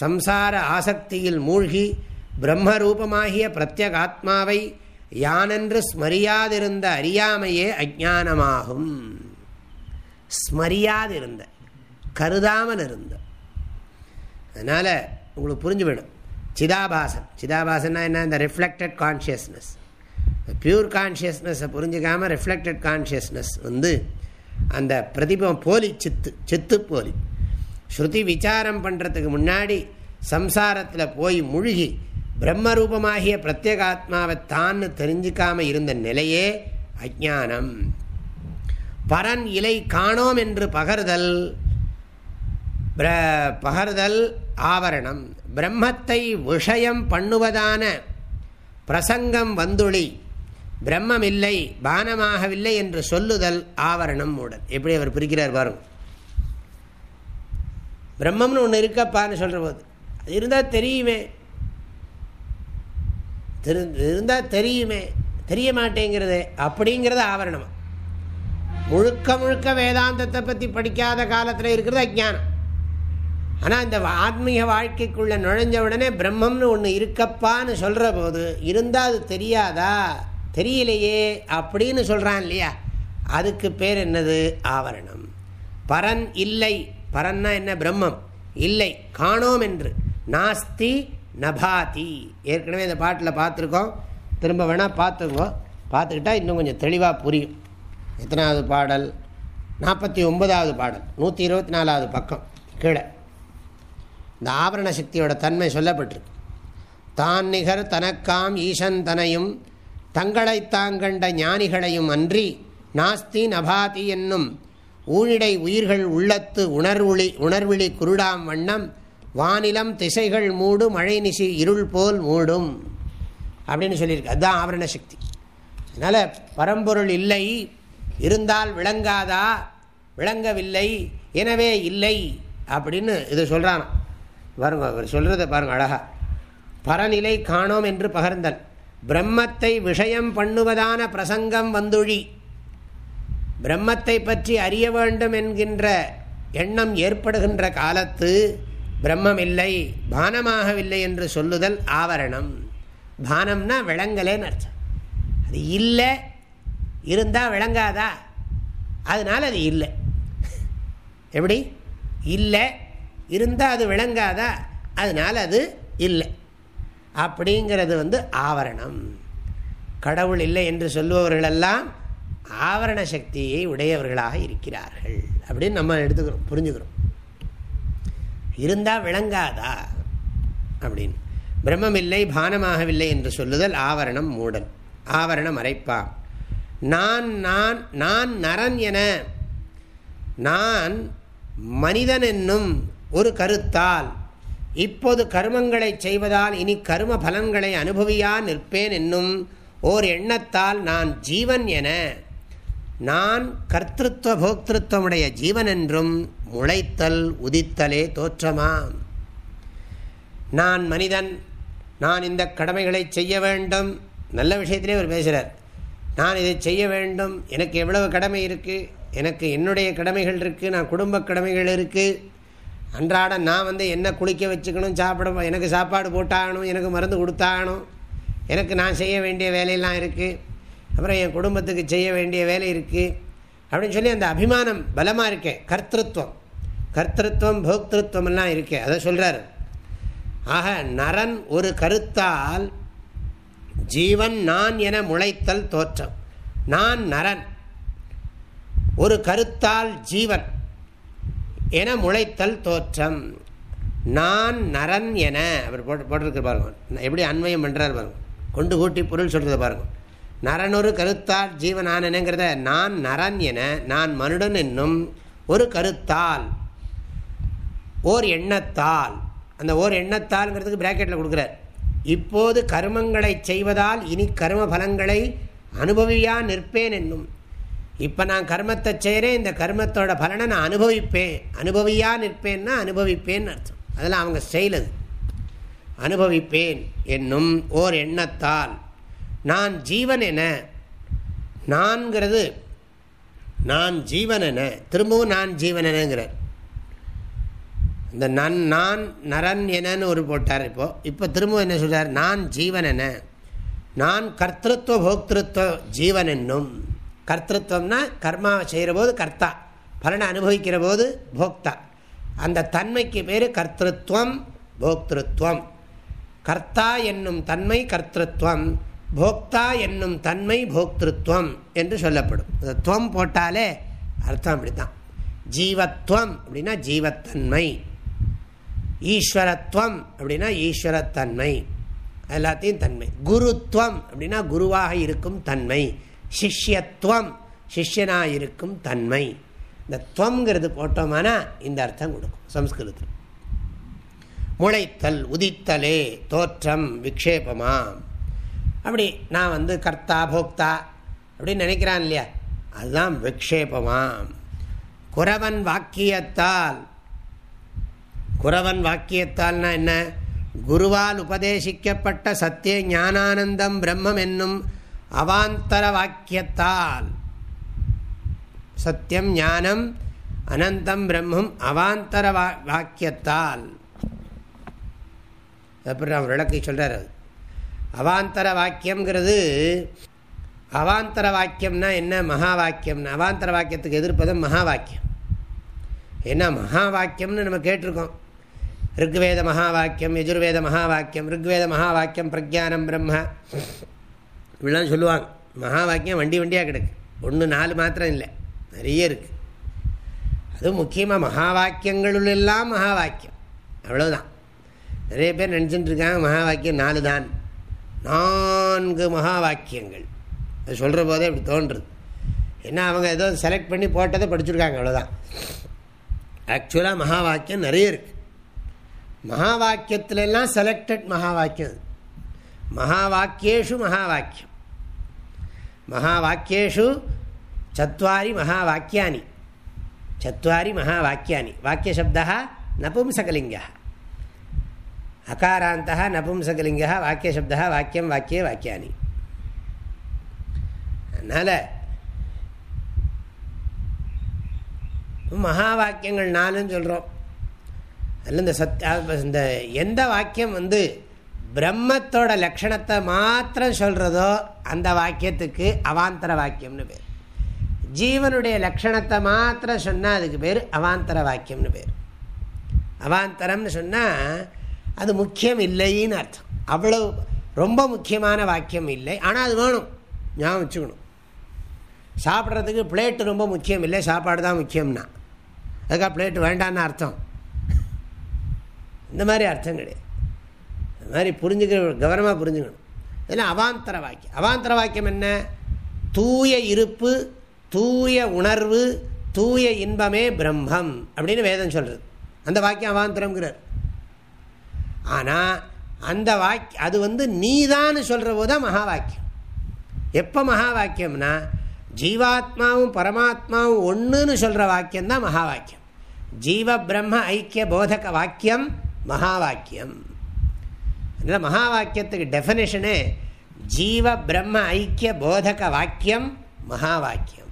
சம்சார ஆசக்தியில் மூழ்கி பிரம்மரூபமாகிய பிரத்யகாத்மாவை யானென்று ஸ்மரியாதிருந்த அறியாமையே அஜானமாகும் ஸ்மரியாதிருந்த கருதாமல் இருந்த அதனால் உங்களுக்கு புரிஞ்சு போயிடும். சிதாபாசன் சிதாபாசன்னா என்ன? இந்த ரிஃப்ளெக்டட் கான்ஷியஸ்னஸ் பியூர் கான்ஷியஸ்னஸை புரிஞ்சுக்காமல் ரிஃப்ளெக்டட் கான்ஷியஸ்னஸ் வந்து அந்த பிரதிபம் போலி சித்து சித்து போலி. ஸ்ருதி விசாரம் பண்ணுறதுக்கு முன்னாடி சம்சாரத்தில் போய் முழுகி பிரம்மரூபமாகிய பிரத்யேகாத்மாவை தான் தெரிஞ்சுக்காம இருந்த நிலையே அஜானம் பரன் இலை காணோம் என்று பகர்தல் பகர்தல் ஆவரணம். பிரம்மத்தை விஷயம் பண்ணுவதான பிரசங்கம் வந்துளி. பிரம்மம் இல்லை பானமாகவில்லை என்று சொல்லுதல் ஆவரணம் மூடல். எப்படி அவர் பிரிக்கிறார் பாருங்க. பிரம்மம்னு ஒன்று இருக்கப்பான்னு சொல்கிற போது அது இருந்தால் தெரியுமே. இருந்தால் தெரியுமே. தெரிய மாட்டேங்கிறது. அப்படிங்கிறது ஆவரணம். முழுக்க முழுக்க வேதாந்தத்தை பற்றி படிக்காத காலத்தில் இருக்கிறது அஜானம் ஆனால் இந்த ஆத்மீக வாழ்க்கைக்குள்ளே நுழைஞ்ச உடனே பிரம்மம்னு ஒன்று இருக்கப்பான்னு சொல்கிற போது இருந்தால் அது தெரியாதா? தெரியலையே அப்படின்னு சொல்கிறான் இல்லையா? அதுக்கு பேர் என்னது? ஆவரணம். பரன் இல்லை. பரன்னா என்ன? பிரம்மம். இல்லை. காணோம் என்று. நாஸ்தி நபாதி. ஏற்கனவே இந்த பாட்டில் பார்த்துருக்கோம். திரும்ப வேணால் பார்த்துக்கோ. பார்த்துக்கிட்டா இன்னும் கொஞ்சம் தெளிவாக புரியும். எத்தனாவது பாடல்? நாற்பத்தி ஒன்பதாவது பாடல். நூற்றி இருபத்தி நாலாவது பக்கம். கீழே. இந்த ஆவரண சக்தியோட தன்மை சொல்லப்பட்டிருக்கு. தான் நிகர் தனக்காம் ஈசன் தனையும் தங்களை தாங்கண்ட ஞானிகளையும் அன்றி நாஸ்தி நபாதி என்னும் ஊழிடை உயிர்கள் உள்ளத்து உணர்வுளி உணர்விழி குருடாம் வண்ணம் வானிலம் திசைகள் மூடும் மழை நிசி இருள் போல் மூடும். அப்படின்னு சொல்லியிருக்கு. அதுதான் ஆவரண சக்தி. அதனால் பரம்பொருள் இல்லை இருந்தால் விளங்காதா? விளங்கவில்லை எனவே இல்லை அப்படின்னு இது சொல்கிறான் பாருங்க அவர் சொல்கிறத பாருங்கள் அழகா. பரநிலை காணோம் என்று பகர்ந்தன். பிரம்மத்தை விஷயம் பண்ணுவதான பிரசங்கம் வந்துழி. பிரம்மத்தை பற்றி அறிய வேண்டும் என்கின்ற எண்ணம் ஏற்படுகின்ற காலத்து பிரம்மம் இல்லை பானமாகவில்லை என்று சொல்லுதல் ஆவரணம். பானம்னா விளங்கலேன்னு அர்த்தம். அது இல்லை இருந்தால் விளங்காதா? அதனால் அது இல்லை. எப்படி? இல்லை இருந்தால் அது விளங்காதா? அதனால் அது இல்லை. அப்படிங்கிறது வந்து ஆவரணம். கடவுள் இல்லை என்று சொல்லுபவர்களெல்லாம் ஆவரண சக்தியை உடையவர்களாக இருக்கிறார்கள். அப்படின்னு நம்ம எடுத்துக்கிறோம் புரிஞ்சுக்கிறோம். இருந்தால் விளங்காதா? அப்படின்னு. பிரம்மம் இல்லை பானமாகவில்லை என்று சொல்லுதல் ஆவரணம் மூடல். ஆவரணம் மறைப்பான் நான் நான் நான் நரன் என நான் மனிதன் என்னும் ஒரு கருத்தால் இப்போது கர்மங்களை செய்வதால் இனி கரும பலன்களை அனுபவியா நிற்பேன் என்னும் ஓர் எண்ணத்தால் நான் ஜீவன் என நான் கர்த்திருவ போக்திருத்தமுடைய ஜீவன் என்றும் முளைத்தல் உதித்தலே தோற்றமாம் நான் மனிதன் நான் இந்த கடமைகளை செய்ய வேண்டும். நல்ல விஷயத்திலே அவர் பேசுகிறார் நான் இதை செய்ய வேண்டும். எனக்கு எவ்வளவு கடமை இருக்குது எனக்கு என்னுடைய கடமைகள் இருக்குது நான் குடும்ப கடமைகள் இருக்குது அன்றாட நான் வந்து என்ன குளிக்க வச்சுக்கணும் சாப்பிட எனக்கு சாப்பாடு போட்டாகணும் எனக்கு மருந்து கொடுத்தாகணும். எனக்கு நான் செய்ய வேண்டிய வேலையெல்லாம் இருக்குது அப்புறம் என் குடும்பத்துக்கு செய்ய வேண்டிய வேலை இருக்குது அப்படின்னு சொல்லி அந்த அபிமானம் பலமாக இருக்கேன் கர்த்தத்துவம் கர்த்தத்துவம் போக்திருத்துவம் இருக்கேன் இருக்கே. அதை சொல்கிறார் ஆக நரன் ஒரு கருத்தால் ஜீவன் நான் என முளைத்தல் தோற்றம். நான் நரன். ஒரு கருத்தால் ஜீவன். என முளைத்தல் தோற்றம். நான் நரன் என அவர் போட்டு போட்டிருக்கு பாருங்க. எப்படி அன்வயம் பண்ணுறார் பாருங்க. கொண்டு கூட்டி பொருள் சொல்கிறத பாருங்க. நரனொரு கருத்தால் ஜீவன் ஆனனுங்கிறத நான் நரன் என நான் மனுடன் என்னும் ஒரு கருத்தால் ஓர் எண்ணத்தால் அந்த ஓர் எண்ணத்தால்ங்கிறதுக்கு பிராக்கெட்டில் கொடுக்குறார். இப்போது கர்மங்களை செய்வதால் இனி கர்ம பலங்களை அனுபவியா நிற்பேன் என்னும். இப்போ நான் கர்மத்தை செய்கிறேன் இந்த கர்மத்தோட பலனை நான் அனுபவிப்பேன். அனுபவியாக நிற்பேன்னா அனுபவிப்பேன்னு அர்த்தம். அதெல்லாம் அவங்க ஸ்டைல் அது அனுபவிப்பேன் என்னும் ஓர் எண்ணத்தால். நான் ஜீவன் என நான்கிறது நான் ஜீவன் என திரும்பவும் நான் ஜீவன் எனங்கிறார் இந்த நன் நான் நரன் எனன்னு ஒரு போட்டார் இப்போது இப்போ திரும்பவும் என்ன சொல்கிறார் நான் ஜீவன் என நான் கர்த்தத்துவ போக்திருத்துவ ஜீவன் என்னும் கர்த்தத்துவம்னா கர்மாவை செய்கிற போது கர்த்தா பலனை அனுபவிக்கிற போது போக்தா. அந்த தன்மைக்கு பேர் கர்த்தத்துவம் போக்திருத்துவம் கர்த்தா என்னும் தன்மை கர்த்தத்துவம் போக்தா என்னும் தன்மை போக்திருத்துவம் என்று சொல்லப்படும். துவம் போட்டாலே அர்த்தம் அப்படித்தான். ஜீவத்துவம் அப்படின்னா ஜீவத்தன்மை. ஈஸ்வரத்துவம் அப்படின்னா ஈஸ்வரத்தன்மை. எல்லாத்தையும் தன்மை. குருத்துவம் அப்படின்னா குருவாக இருக்கும் தன்மை. சிஷ்யத்துவம் சிஷ்யனாக இருக்கும் தன்மை. இந்த துவங்கிறது போட்டோமானா இந்த அர்த்தம் கொடுக்கும் சம்ஸ்கிருதத்தில். முளைத்தல் உதித்தலே தோற்றம் விக்ஷேபமாம். அப்படி நான் வந்து கர்த்தா போக்தா அப்படின்னு நினைக்கிறான் இல்லையா? அதுதான் விக்ஷேபமாம். குறவன் வாக்கியத்தால் குறவன் வாக்கியத்தால்னா என்ன? குருவால் உபதேசிக்கப்பட்ட சத்திய ஞானானந்தம் பிரம்மம் என்னும் அவாந்தர வாக்கியத்தால். சத்தியம் ஞானம் அனந்தம் பிரம்மம் அவாந்தர வா வாக்கியத்தால். அப்புறம் அவர் விளக்கி சொல்கிறார் அது. அவாந்தர வாக்கியம்ங்கிறது அவாந்தர வாக்கியம்னா என்ன? மகா வாக்கியம்னா அவாந்தர வாக்கியத்துக்கு எதிர்ப்பதும் மகா வாக்கியம் ஏன்னா மகா வாக்கியம்னு நம்ம கேட்டிருக்கோம். ருக்வேத மகா வாக்கியம் யஜுர்வேத மகா வாக்கியம் ருக்வேத மகா வாக்கியம் பிரஜானம் பிரம்ம. இப்படிலாம் சொல்லுவாங்க. மகா வாக்கியம் வண்டி வண்டியாக கிடக்கு. ஒன்று நாலு மாத்திரம் இல்லை. நிறைய இருக்குது அதுவும் முக்கியமாக மகா வாக்கியங்களுள்ளெல்லாம் மகா வாக்கியம் அவ்வளோதான் நிறைய பேர் நினச்சிட்டுருக்காங்க மகா வாக்கியம் நாலு தான் நான்கு மகா வாக்கியங்கள் அது சொல்கிற போதே அப்படி தோன்றுறது ஏன்னா அவங்க ஏதோ செலக்ட் பண்ணி போட்டதை படிச்சுருக்காங்க அவ்வளோதான் ஆக்சுவலாக மகா வாக்கியம் நிறைய இருக்குது மகா வாக்கியத்துலலாம் செலக்டட் மகா வாக்கியம் மகா வாக்கியேஷு மகா வாக்கியம் மகா வாக்கியேஷு சத்வாரி மகா வாக்கியானி சத்வாரி மகா வாக்கியானி வாக்கியசப்தா நபும்சகலிங்க அகாராந்த நபும்சகலிங்க வாக்கியசப்தா வாக்கியம் வாக்கிய வாக்கியானி அதனால் மகா வாக்கியங்கள் நாலுன்னு சொல்கிறோம் அதில் இந்த சத் இந்த எந்த வாக்கியம் வந்து பிரம்மத்தோட லட்சணத்தை மாத்திரம் சொல்கிறதோ அந்த வாக்கியத்துக்கு அவாந்தர வாக்கியம்னு பேர். ஜீவனுடைய லட்சணத்தை மாத்திரம் சொன்னால் அதுக்கு பேர் அவாந்தர வாக்கியம்னு பேர். அவாந்தரம்னு சொன்னால் அது முக்கியம் இல்லைன்னு அர்த்தம். அவ்வளோ ரொம்ப முக்கியமான வாக்கியம் இல்லை. ஆனால் அது வேணும். ஞாபகம் வச்சுக்கணும். சாப்பிட்றதுக்கு பிளேட்டு ரொம்ப முக்கியம் இல்லை. சாப்பாடு தான் முக்கியம்னா. அதுக்காக பிளேட்டு வேண்டான்னு அர்த்தம். இந்த மாதிரி அர்த்தம் கிடையாது. மாதிரி புரிஞ்சுக்க கவனமாக புரிஞ்சுக்கணும். இதெல்லாம் அவாந்தர வாக்கியம். அவாந்தர வாக்கியம் என்ன? தூய இருப்பு தூய உணர்வு தூய இன்பமே பிரம்மம் அப்படின்னு வேதம் சொல்கிறது அந்த வாக்கியம் அவாந்தரங்கிறார் ஆனால் அந்த வாக்கிய அது வந்து நீதான்னு சொல்கிற போது தான் மகா வாக்கியம் எப்போ மகா வாக்கியம்னா ஜீவாத்மாவும் பரமாத்மாவும் ஒன்றுன்னு சொல்கிற வாக்கியம் தான் மகா வாக்கியம் ஜீவ பிரம்ம ஐக்கிய போதக வாக்கியம் மகா வாக்கியம் அதனால் மகா வாக்கியத்துக்கு டெஃபனேஷனே ஜீவ பிரம்ம ஐக்கிய போதக வாக்கியம் மகா வாக்கியம்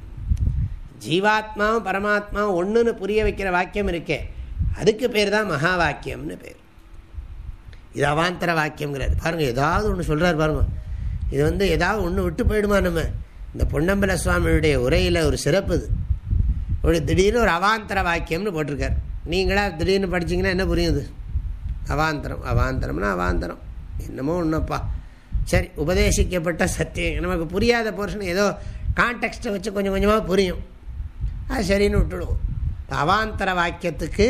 ஜீவாத்மாவும் பரமாத்மாவும் ஒன்றுன்னு புரிய வைக்கிற வாக்கியம் இருக்கே. அதுக்கு பேர் தான் மகா வாக்கியம்னு பேர். இது அவாந்தர வாக்கியங்கிறார் பாருங்கள் ஏதாவது ஒன்று சொல்கிறார் பாருங்கள் இது வந்து ஏதாவது ஒன்று விட்டு போயிடுமா நம்ம? இந்த பொன்னம்பல சுவாமியுடைய உரையில் ஒரு சிறப்பு இது. ஒரு திடீர்னு ஒரு அவாந்தர வாக்கியம்னு போட்டிருக்கார். நீங்களாக திடீர்னு படிச்சிங்கன்னா என்ன புரியுது அவாந்தரம் அவாந்தரம்னா அவாந்தரம். என்னமோ ஒன்றுப்பா சரி உபதேசிக்கப்பட்ட சத்தியம். நமக்கு புரியாத போர்ஷன் ஏதோ கான்டெக்ட்டை வச்சு கொஞ்சம் கொஞ்சமாக புரியும். அது சரின்னு விட்டுடுவோம். அவாந்தர வாக்கியத்துக்கு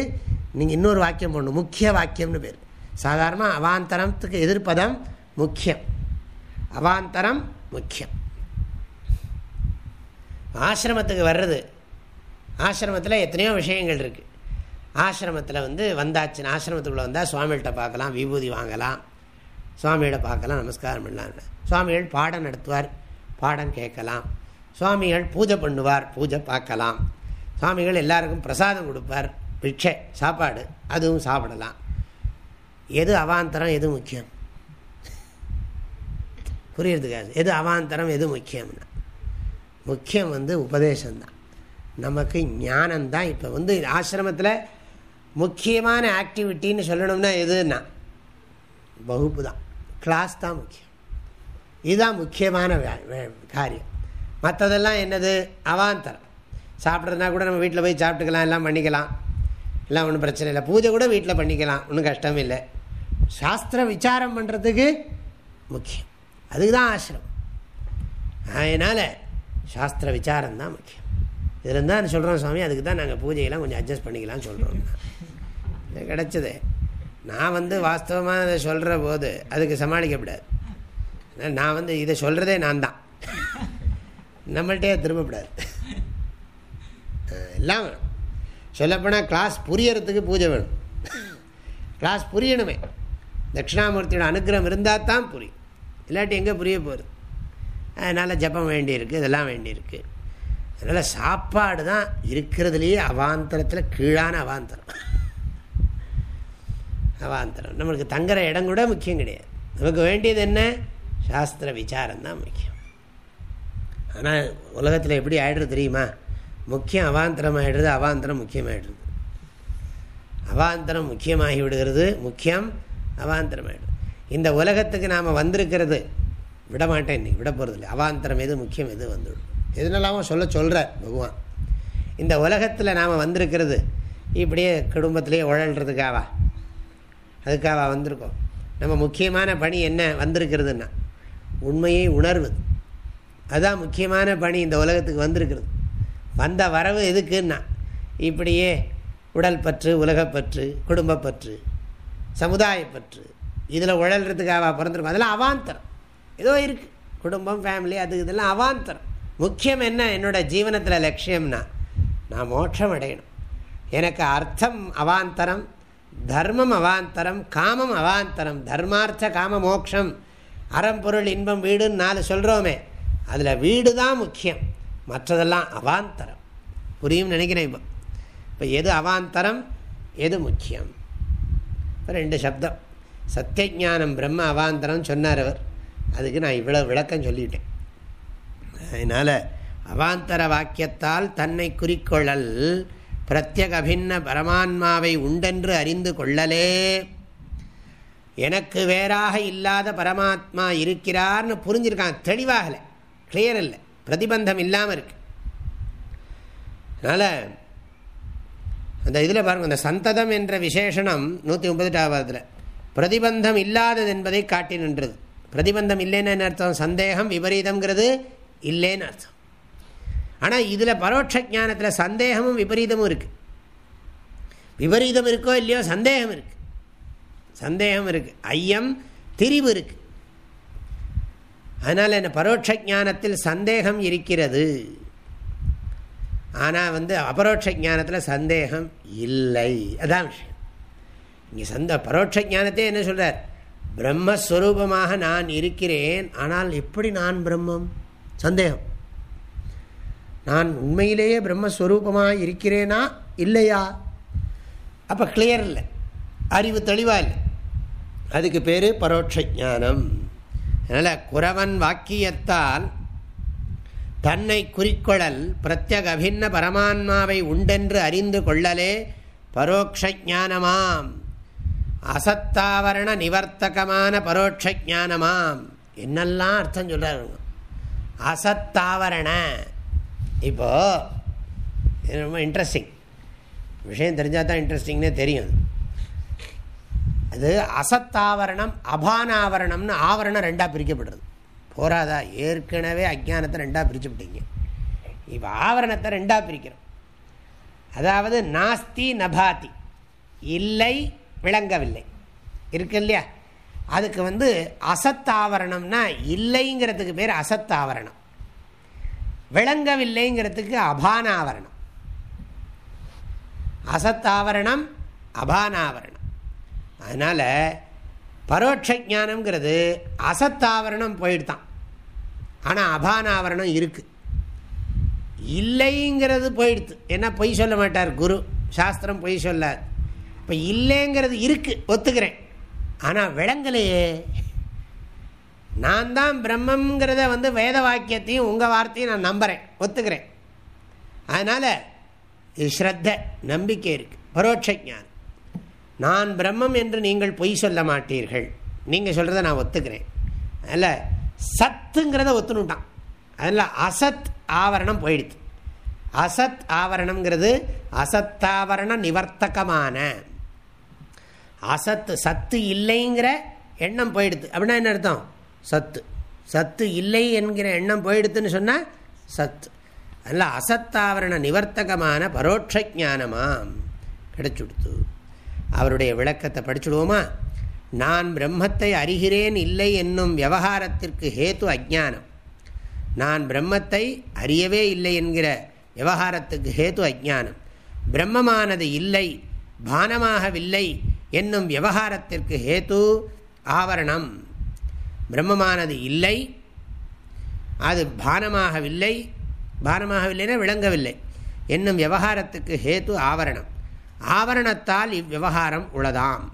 நீங்கள் இன்னொரு வாக்கியம் போடணும். முக்கிய வாக்கியம்னு பேர். சாதாரணமாக அவாந்தரத்துக்கு எதிர்ப்பதம் முக்கியம். அவாந்தரம் முக்கியம். ஆசிரமத்துக்கு வர்றது. ஆசிரமத்தில் எத்தனையோ விஷயங்கள் இருக்குது ஆசிரமத்தில் வந்து வந்தாச்சுன்னு ஆசிரமத்துக்குள்ளே வந்தால் சுவாமிகிட்ட பார்க்கலாம் விபூதி வாங்கலாம். சுவாமியோட பார்க்கலாம் நமஸ்காரம் பண்ணலாம். சுவாமிகள் பாடம் நடத்துவார் பாடம் கேட்கலாம். சுவாமிகள் பூஜை பண்ணுவார் பூஜை பார்க்கலாம். சுவாமிகள் எல்லாருக்கும் பிரசாதம் கொடுப்பார் பிட்சை சாப்பாடு அதுவும் சாப்பிடலாம். எது அவாந்தரம் எது முக்கியம்? புரியுறதுக்காது எது அவாந்தரம் எது முக்கியம்னா? முக்கியம் வந்து உபதேசம்தான். நமக்கு ஞானம்தான் இப்போ வந்து ஆசிரமத்தில் முக்கியமான ஆக்டிவிட்டின்னு சொல்லணும்னா எதுன்னா? வகுப்பு தான். கிளாஸ் தான் முக்கியம். இதுதான் முக்கியமான காரியம். மற்றதெல்லாம் என்னது? அவாந்தரம். சாப்பிட்றதுனா கூட நம்ம வீட்டில் போய் சாப்பிட்டுக்கலாம் எல்லாம் பண்ணிக்கலாம். எல்லாம் ஒன்றும் பிரச்சனை இல்லை. பூஜை கூட வீட்டில் பண்ணிக்கலாம். ஒன்றும் கஷ்டம் இல்லை. சாஸ்திர விசாரம் பண்ணுறதுக்கு முக்கியம். அதுக்கு தான் ஆசிரமம் அதனால் சாஸ்திர விசாரம் தான் முக்கியம். இதில் தான் சொல்கிறோம் சுவாமி அதுக்கு தான் நாங்கள் பூஜையெல்லாம் கொஞ்சம் அட்ஜஸ்ட் பண்ணிக்கலாம்னு சொல்கிறோம் கிடச்சது. நான் வந்து வாஸ்தவமாக அதை சொல்கிற போது அதுக்கு சமாளிக்கப்படாது. நான் வந்து இதை சொல்கிறதே நான் தான். நம்மள்கிட்டே திரும்பப்படாது. எல்லாம் வேணும். சொல்லப்போனால் கிளாஸ் புரியறதுக்கு பூஜை வேணும். கிளாஸ் புரியணுமே. தட்சிணாமூர்த்தியோட அனுகிரகம் இருந்தால் தான் புரியும். இல்லாட்டி எங்கே புரிய போகிறது அதனால் ஜப்பம் வேண்டியிருக்கு இதெல்லாம் வேண்டியிருக்கு. அதனால் சாப்பாடு தான் இருக்கிறதுலையே அவாந்தரத்தில் கீழான அவாந்தரம். அவாந்தரம் நம்மளுக்கு தங்குற இடம் கூட முக்கியம் கிடையாது. நமக்கு வேண்டியது என்ன? சாஸ்திர விசாரம் தான் முக்கியம். ஆனால் உலகத்தில் எப்படி ஆகிடுறது தெரியுமா? முக்கியம் அவாந்தரம் ஆகிடுறது அவாந்தரம் முக்கியமாகிடுது அவாந்தரம் முக்கியமாகி விடுகிறது முக்கியம் அவாந்தரம் ஆகிடுது இந்த உலகத்துக்கு நாம் வந்திருக்கிறது விட மாட்டேன் விட போகிறது இல்லை. அவாந்தரம் எது முக்கியம் எது வந்துவிடும். எதுனெல்லாமோ சொல்ல சொல்கிறார் பகவான். இந்த உலகத்தில் நாம் வந்திருக்கிறது இப்படியே குடும்பத்திலே உழல்றதுக்காவா? அதுக்காக வந்திருக்கோம். நம்ம முக்கியமான பணி என்ன வந்திருக்கிறதுன்னா உண்மையை உணர்வுது அதுதான் முக்கியமான பணி இந்த உலகத்துக்கு வந்திருக்கிறது. வந்த வரவு எதுக்குன்னா இப்படியே உடல் பற்று உலகப்பற்று குடும்பப்பற்று சமுதாயப்பற்று இதில் உழல்றதுக்காக பிறந்திருக்கும். அதெல்லாம் அவாந்தரம். ஏதோ இருக்குது குடும்பம் ஃபேமிலி அது இதெல்லாம் அவாந்தரம். முக்கியம் என்ன? என்னோடய ஜீவனத்தில் லட்சியம்னா நான் மோட்சம் அடையணும். எனக்கு அர்த்தம் அவாந்தரம் தர்மம் அவாந்தரம் காமம் அவாந்தரம் தர்மார்த்த காம மோக்ஷம். அறம்பொருள் இன்பம் வீடுன்னு நாலு சொல்கிறோமே அதில் வீடு தான் முக்கியம். மற்றதெல்லாம் அவாந்தரம். புரியும் நினைக்கிறேன் இப்போ. இப்போ எது அவாந்தரம் எது முக்கியம்? ரெண்டு சப்தம். சத்தியஜானம் பிரம்ம அவாந்தரம் சொன்னார் அவர். அதுக்கு நான் இவ்வளோ விளக்கம் சொல்லிவிட்டேன் அதனால் அவாந்தர வாக்கியத்தால் தன்னை குறிக்கொள்ளல் பிரத்யக் அபின்ன பரமான்மாவை உண்டென்று அறிந்து கொள்ளலே. எனக்கு வேறாக இல்லாத பரமாத்மா இருக்கிறார்னு புரிஞ்சிருக்கான். தெளிவாகலை. கிளியர் இல்லை பிரதிபந்தம் இல்லாமல் இருக்கு. அதனால் அந்த இதில் பாருங்கள் அந்த சந்ததம் என்ற விசேஷனம் நூற்றி ஒன்பதுட்டாவதில் பிரதிபந்தம் இல்லாதது என்பதை காட்டி நின்றது. பிரதிபந்தம் இல்லைன்னு அர்த்தம்? சந்தேகம் விபரீதம்ங்கிறது இல்லைன்னு அர்த்தம். ஆனால் இதில் பரோட்ச ஜானத்தில் சந்தேகமும் விபரீதமும் இருக்குது விபரீதம் இருக்கோ இல்லையோ சந்தேகம் இருக்குது சந்தேகம் இருக்குது ஐயம் திரிவு இருக்குது அதனால் என்ன பரோட்ச ஜானத்தில் சந்தேகம் இருக்கிறது. ஆனால் வந்து அபரோட்ச ஜானத்தில் சந்தேகம் இல்லை. அதான் விஷயம். இங்கே சந்த பரோட்ச ஜானத்தே என்ன சொல்கிறார் பிரம்மஸ்வரூபமாக நான் இருக்கிறேன் ஆனால் எப்படி நான் பிரம்மம்? சந்தேகம். நான் உண்மையிலேயே பிரம்மஸ்வரூபமாக இருக்கிறேனா? இல்லையா? அப்போ கிளியர் இல்லை. அறிவு தெளிவாக இல்லை. அதுக்கு பேர் பரோட்ச ஜானம் அதனால் குறவன் வாக்கியத்தால் தன்னை குறிக்கொழல் பிரத்யக அபின்ன பரமான்மாவை உண்டென்று அறிந்து கொள்ளலே பரோக்ஷானமாம் அசத்தாவரண நிவர்த்தகமான பரோட்ச என்னெல்லாம் அர்த்தம் சொல்கிறாருங்க அசத்தாவரண. இப்போது ரொம்ப இன்ட்ரெஸ்டிங் விஷயம் தெரிஞ்சால் தான் இன்ட்ரெஸ்டிங்னே தெரியும். அது அசத்தாவரணம் அபானாவரணம்னு ஆவரணம் ரெண்டாக பிரிக்கப்படுறது. போராதா ஏற்கனவே அஜானத்தை ரெண்டாக பிரித்து விட்டீங்க இப்போ ஆவரணத்தை ரெண்டாக பிரிக்கிறோம். அதாவது நாஸ்தி நபாதி. இல்லை விளங்கவில்லை. இருக்கு இல்லையா? அதுக்கு வந்து அசத்தாவரணம்னா இல்லைங்கிறதுக்கு பேர் அசத்தாவரணம். விளங்கவில்லைங்கிறதுக்கு அபானாவரணம். அசத்தாவரணம் அபானாவரணம். அதனால் பரோட்ச ஜானங்கிறது அசத்தாவரணம் போயிடுதான். ஆனால் அபானாவரணம் இருக்குது இல்லைங்கிறது போயிடுது. ஏன்னா பொய் சொல்ல மாட்டார் குரு. சாஸ்திரம் பொய் சொல்லாது. இப்போ இல்லைங்கிறது இருக்குது ஒத்துக்கிறேன். ஆனால் விளங்கலையே. நான் தான் பிரம்மங்கிறத வந்து வேத வாக்கியத்தையும் உங்கள் வார்த்தையும் நான் நம்புகிறேன் ஒத்துக்கிறேன். அதனால் இது ஸ்ரத்த நம்பிக்கை இருக்குது பரோட்ச ஜானம் நான் பிரம்மம் என்று நீங்கள் பொய் சொல்ல மாட்டீர்கள். நீங்கள் சொல்கிறத நான் ஒத்துக்கிறேன். அதில் சத்துங்கிறத ஒத்துணுட்டான். அதில் அசத் ஆவரணம் போயிடுது. அசத் ஆவரணம்ங்கிறது அசத்தாவரண நிவர்த்தகமான. அசத்து சத்து இல்லைங்கிற எண்ணம் போயிடுது. அப்படின்னா என்ன அர்த்தம்? சத்து. சத்து இல்லை என்கிற எண்ணம் போயிடுதுன்னு சொன்னால் சத்து அதனால் அசத்தாவரண நிவர்த்தகமான பரோட்ச ஜானமாம் கிடைச்சுடுத்து அவருடைய விளக்கத்தை படிச்சுடுவோமா? நான் பிரம்மத்தை அறிகிறேன் இல்லை என்னும் விவகாரத்திற்கு ஹேத்து அஜானம். நான் பிரம்மத்தை அறியவே இல்லை என்கிற விவகாரத்துக்கு ஹேத்து அஜானம். பிரம்மமானது இல்லை பானமாகவில்லை என்னும் விவகாரத்திற்கு ஹேத்து ஆவரணம். பிரம்மமானது இல்லை. அது பானமாகவில்லை. பானமாகவில்லைன்னா விளங்கவில்லை. என்னும் விவகாரத்துக்கு ஹேத்து ஆவரணம். ஆவரணத்தால் இவ்விவகாரம் உளதாம்.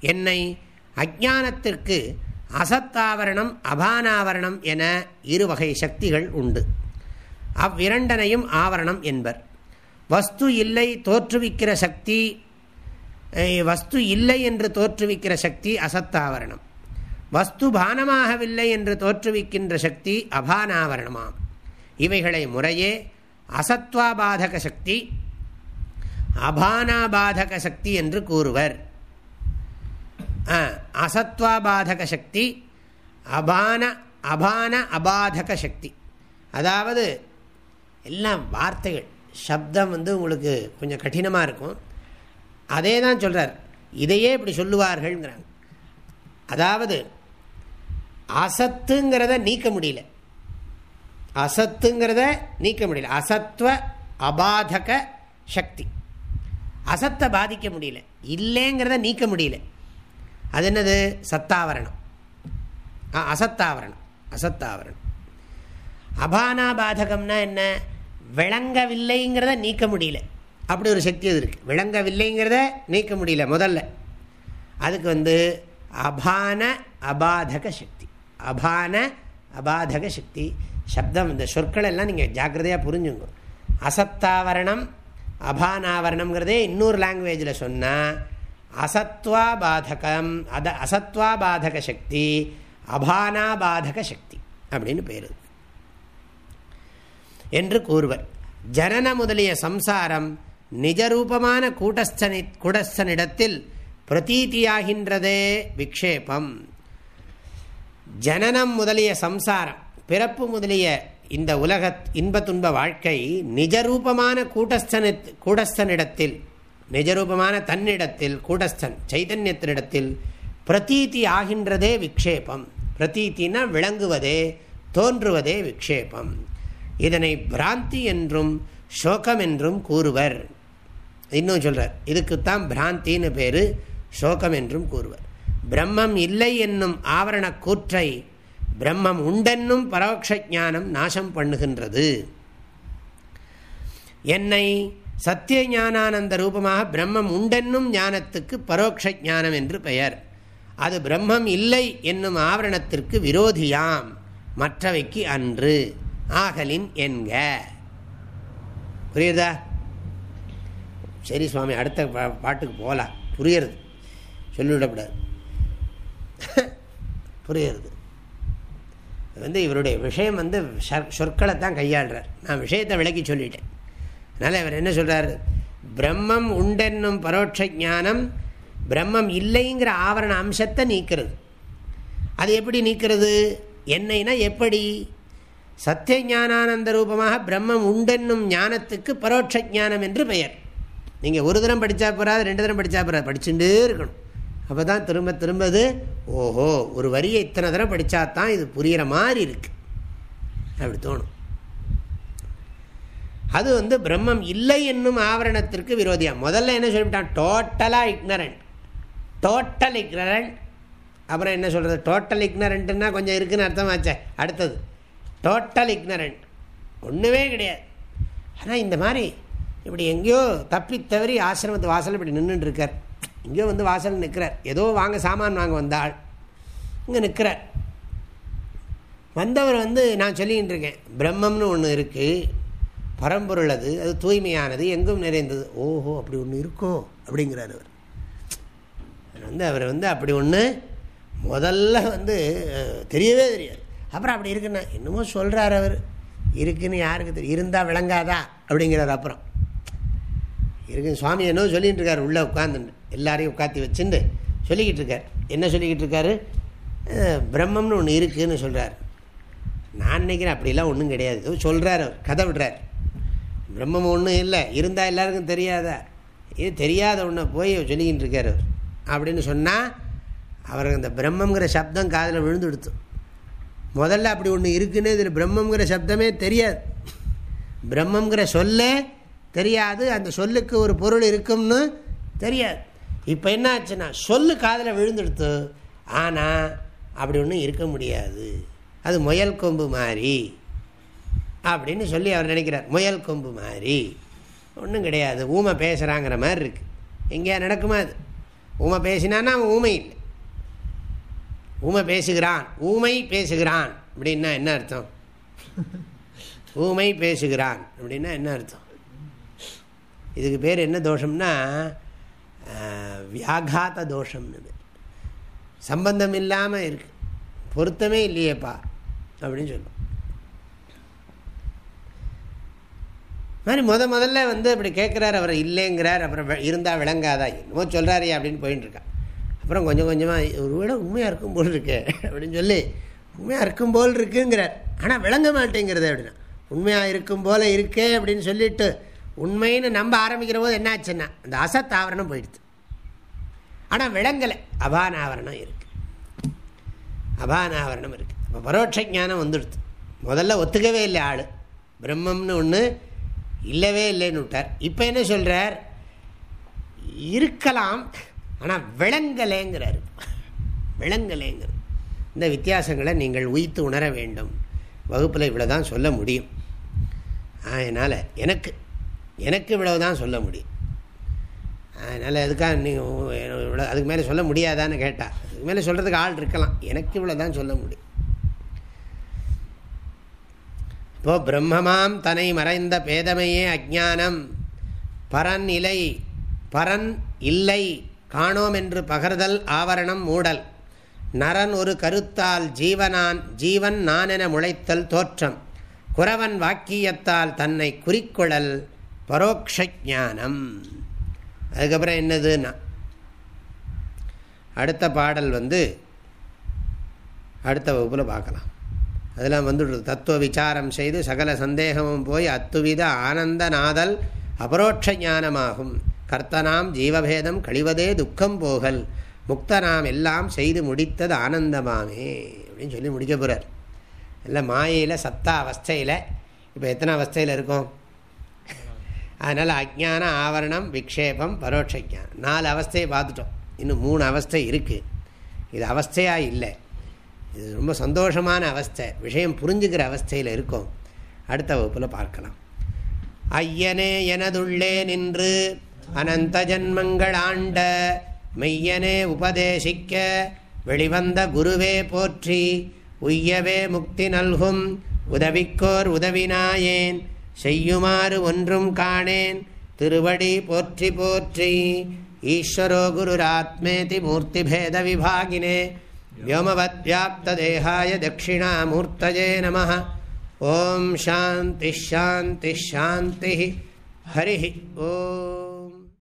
என்னை அஜானத்திற்கு அசத்தாவரணம் அபானாவரணம் என இரு வகை சக்திகள் உண்டு. அவ்விரண்டனையும் ஆவரணம் என்பர். வஸ்து இல்லை தோற்றுவிக்கிற சக்தி வஸ்து இல்லை என்று தோற்றுவிக்கிற சக்தி அசத்தாவரணம். வஸ்து பானமாகவில்லை என்று தோற்றுவிக்கின்ற சக்தி அபானாவரணமாம். இவைகளை முறையே அசத்வாபாதக சக்தி அபானாபாதக சக்தி என்று கூறுவர். அசத்வாபாதக சக்தி அபான அபான அபாதக சக்தி. அதாவது எல்லாம் வார்த்தைகள் சப்தம் வந்து உங்களுக்கு கொஞ்சம் கடினமாக இருக்கும். அதே தான் சொல்கிறார் இதையே இப்படி சொல்லுவார்கள்ங்கிறாங்க. அதாவது அசத்துங்கிறத நீக்க முடியல. அசத்துங்கிறத நீக்க முடியல. அசத்துவ அபாதக சக்தி. அசத்தை பாதிக்க முடியல. இல்லைங்கிறத நீக்க முடியல. அது என்னது? சத்தாவரணம். அசத்தாவரணம். அசத்தாவரணம். அபானா பாதகம்னா என்ன? விளங்கவில்லைங்கிறத நீக்க முடியல. அப்படி ஒரு சக்தி அது இருக்குது விளங்கவில்லைங்கிறத நீக்க முடியல முதல்ல. அதுக்கு வந்து அபான அபாதக சக்தி. அபான அபாதக சக்தி. சப்தம் இந்த சொற்கள் எல்லாம் நீங்கள் ஜாக்கிரதையாக புரிஞ்சுங்க. அசத்தாவரணம் அபானாவரணம்ங்கிறதே இன்னொரு லாங்குவேஜில் சொன்னால் அசத்வா பாதகம் அத அசத்வா பாதக சக்தி அபானா பாதக சக்தி அப்படின்னு பேர். என்று கூறுவர். ஜனன முதலிய சம்சாரம் நிஜரூபமான கூட்டஸ்தனி கூடஸ்தனிடத்தில் பிரதீதியாகின்றதே விக்ஷேபம். ஜனனம் முதலிய சம்சாரம் பிறப்பு முதலிய இந்த உலக இன்ப துன்ப வாழ்க்கை நிஜரூபமான கூட்டஸ்தன கூடஸ்தனிடத்தில் நிஜரூபமான தன்னிடத்தில் கூடஸ்தன் சைதன்யத்தினிடத்தில் பிரதீதி ஆகின்றதே விக்ஷேபம். பிரதீத்தினா விளங்குவதே தோன்றுவதே விக்ஷேபம். இதனை பிராந்தி என்றும் சோகம் என்றும் கூறுவர். இன்னும் சொல்கிறார் இதுக்குத்தான் பிராந்தின்னு பேர் சோகம் என்றும் கூறுவர். பிரம்மம் இல்லை என்னும் ஆவரண கூற்றை பிரம்மம் உண்டென்னும் பரோட்ச ஞானம் நாசம் பண்ணுகின்றது. என்னை சத்திய ஞானானந்த ரூபமாக பிரம்மம் உண்டென்னும் ஞானத்துக்கு பரோட்ச ஞானம் என்று பெயர். அது பிரம்மம் இல்லை என்னும் ஆவரணத்திற்கு விரோதியாம் மற்றவைக்கு அன்று ஆகலின் என்க. புரியுதா? சரி சுவாமி அடுத்த பாட்டுக்கு போகலாம். புரியுறது. சொல்லிவிடக்கூடாது. புரியுறது வந்து இவருடைய விஷயம் வந்து சொற்களை தான் கையாளுறார். நான் விஷயத்தை விளக்கி சொல்லிட்டேன். அதனால் இவர் என்ன சொல்கிறார் பிரம்மம் உண்டென்னும் பரோட்ச ஞானம் பிரம்மம் இல்லைங்கிற ஆவரண அம்சத்தை நீக்கிறது. அது எப்படி நீக்கிறது? என்னைனா எப்படி? சத்திய ஞானானந்த ரூபமாக பிரம்மம் உண்டென்னும் ஞானத்துக்கு பரோட்ச ஞானம் என்று பெயர். நீங்கள் ஒரு தினம் படித்தா போறாது ரெண்டு தினம் படித்தா போறாது படிச்சுட்டே இருக்கணும். அப்போ தான் திரும்ப திரும்பது ஓஹோ ஒரு வரியை இத்தனை தடவை படித்தா தான் இது புரிகிற மாதிரி இருக்குது அப்படி தோணும். அது வந்து பிரம்மம் இல்லை என்னும் ஆவரணத்திற்கு விரோதியாக முதல்ல என்ன சொல்லிவிட்டான்? டோட்டலாக இக்னரண்ட் டோட்டல் இக்னரண்ட் அப்புறம் என்ன சொல்கிறது டோட்டல் இக்னரண்ட்டுன்னா கொஞ்சம் இருக்குன்னு அர்த்தமாச்சே. அடுத்தது. டோட்டல் இக்னரண்ட் ஒன்றுமே கிடையாது. ஆனால் இந்த மாதிரி இப்படி எங்கேயோ தப்பி தவறி ஆசிரமத்து வாசல் இப்படி நின்றுட்டுருக்கார் இங்கே இங்கேயோ வந்து வாசல் நிற்கிறார் ஏதோ வாங்க சாமான் வாங்க வந்தாள். இங்கே நிற்கிறார் வந்தவர் வந்து நான் சொல்லிக்கிட்டு இருக்கேன் பிரம்மம்னு ஒன்று இருக்குது பரம்பொருள் அது அது தூய்மையானது எங்கும் நிறைந்தது. ஓஹோ அப்படி ஒன்று இருக்கோ? அப்படிங்கிறார் அவர். வந்து அவர் வந்து அப்படி ஒன்று முதல்ல வந்து தெரியவே தெரியாது. அப்புறம் அப்படி இருக்குன்னா என்னமோ சொல்கிறார் அவர். இருக்குன்னு யாருக்கு தெரியும் இருந்தால் விளங்காதா? அப்படிங்கிறார் அப்புறம். இருக்கு சுவாமி என்ன சொல்லிகிட்டு இருக்கார் உள்ளே உட்காந்துட்டு எல்லாரையும் உட்காத்தி வச்சுட்டு சொல்லிக்கிட்டு இருக்கார் என்ன சொல்லிக்கிட்டு இருக்காரு பிரம்மம்னு ஒன்று இருக்குதுன்னு சொல்கிறார் நான் நினைக்கிறேன் அப்படிலாம் ஒன்றும் கிடையாது. சொல்கிறார் அவர் கதை விடுறார். பிரம்மம் ஒன்றும் இல்லை இருந்தால் எல்லாருக்கும் தெரியாதா? இது தெரியாத ஒன்றை போய் சொல்லிக்கிட்டு இருக்கார் அவர். அப்படின்னு சொன்னால் அவருக்கு அந்த பிரம்மங்கிற சப்தம் காதில் விழுந்து விடுத்து முதல்ல அப்படி ஒன்று இருக்குன்னு இதில் பிரம்மங்கிற சப்தமே தெரியாது. பிரம்மங்கிற சொல்லே தெரியாது. அந்த சொல்லுக்கு ஒரு பொருள் இருக்கும்னு தெரியாது. இப்போ என்ன ஆச்சுன்னா சொல்லு காதில் விழுந்துடுத்து. ஆனால் அப்படி ஒன்றும் இருக்க முடியாது. அது முயல் கொம்பு மாதிரி அப்படின்னு சொல்லி அவர் நினைக்கிறார். முயல் கொம்பு மாதிரி ஒன்றும் கிடையாது. ஊமை பேசுகிறாங்கிற மாதிரி இருக்குது எங்கேயா நடக்குமா அது? ஊமை பேசினான்னா அவன் ஊமை இல்லை. ஊமை பேசுகிறான். ஊமை பேசுகிறான். அப்படின்னா என்ன அர்த்தம்? ஊமை பேசுகிறான். அப்படின்னா என்ன அர்த்தம்? இதுக்கு பேர் என்ன தோஷம்னா வியாகாத தோஷம்னு சம்பந்தம் இல்லாமல் இருக்கு. பொருத்தமே இல்லையேப்பா அப்படின்னு சொல்லுவோம் மாதிரி முத முதல்ல வந்து அப்படி கேட்குறாரு அவர் இல்லைங்கிறார் அப்புறம் இருந்தால் விளங்காதா என்னமோ சொல்கிறாரே அப்படின்னு போயின்னு இருக்கான் அப்புறம் கொஞ்சம் கொஞ்சமாக ஒரு விட உண்மையாக இருக்கும் போல் இருக்கு அப்படின்னு சொல்லி உண்மையாக இருக்கும் போல் இருக்குங்கிறார். ஆனால் விளங்க மாட்டேங்கிறது அப்படின்னா உண்மையாக இருக்கும் போல் இருக்கே அப்படின்னு சொல்லிட்டு உண்மைன்னு நம்ப ஆரம்பிக்கிற போது என்னாச்சுன்னா அந்த அசத்தாவரணம் போயிடுது. ஆனால் விளங்கலை அபானாவரணம் இருக்கு. அபானாவரணம் இருக்குது அப்போ பரோட்ச ஞானம் வந்துடுது. முதல்ல ஒத்துக்கவே இல்லை ஆள். பிரம்மம்னு ஒன்று இல்லவே இல்லைன்னு விட்டார். இப்போ என்ன சொல்கிறார் இருக்கலாம் ஆனால் விளங்கலேங்கிறார் விளங்கலேங்கிறது இந்த வித்தியாசங்களை நீங்கள் உயித்து உணர வேண்டும். வகுப்பில் இவ்வளோ தான் சொல்ல முடியும். அதனால் எனக்கு எனக்கு இவ்வளவு தான் சொல்ல முடியும் அதனால் அதுக்காக நீங்கள் இவ்வளோ அதுக்கு மேலே சொல்ல முடியாதான்னு கேட்டால் அதுக்கு மேலே சொல்கிறதுக்கு ஆள் இருக்கலாம். எனக்கு இவ்வளோ தான் சொல்ல முடியும் இப்போது பிரம்மமாம் தன்னை மறைந்த பேதமையே அஜானம் பரன் இலை பரன் இல்லை காணோம் என்று பகர்தல் ஆவரணம் மூடல். நரன் ஒரு கருத்தால் ஜீவனான் ஜீவன் நான் என முளைத்தல் தோற்றம். குறவன் வாக்கியத்தால் தன்னை குறிக்கொழல் பரோக்ஷானம் அதுக்கப்புறம் என்னதுன்னா அடுத்த பாடல் வந்து அடுத்த வகுப்பில் பார்க்கலாம். அதெல்லாம் வந்துடுது. தத்துவ விசாரம் செய்து சகல சந்தேகமும் போய் அத்துவித ஆனந்த நாதல் அபரோட்ச ஞானமாகும் கர்த்தனாம் ஜீவபேதம் கழிவதே துக்கம் போகல். முக்தனாம் எல்லாம் செய்து முடித்தது ஆனந்தமாமே அப்படின்னு சொல்லி முடிக்க போகிறார் எல்லாம் மாயையில் சத்தா அவஸ்தையில். இப்போ எத்தனை அவஸ்தையில் இருக்கும்? அதனால் அஜான ஆவரணம் விக்ஷேபம் பரோட்ச ஜானம் நாலு அவஸ்தையை பார்த்துட்டோம். இன்னும் மூணு அவஸ்தை இருக்குது இது அவஸ்தையாக இல்லை. இது ரொம்ப சந்தோஷமான அவஸ்தை. விஷயம் புரிஞ்சுக்கிற அவஸ்தையில் இருக்கும். அடுத்த வகுப்பில் பார்க்கலாம். ஐயனே எனதுள்ளே நின்று அனந்த ஜன்மங்கள் ஆண்ட மெய்யனே உபதேசிக்க வெளிவந்த குருவே போற்றி உய்யவே முக்தி நல்கும் உதவிக்கோர் உதவினாயேன். செய்யுமாறு ஒன்றும் காணேன். திருவடி போற்றி போற்றி. ஈஸ்வரோ குருராத்மேதி மூர்த்தி பேத விபாகினே. வோமவத் வியாப்த தேகாய தட்சிணாமூர்த்தஜே நம ஓம் சாந்தி ஷாந்தி ஷாந்தி ஹரி ஓ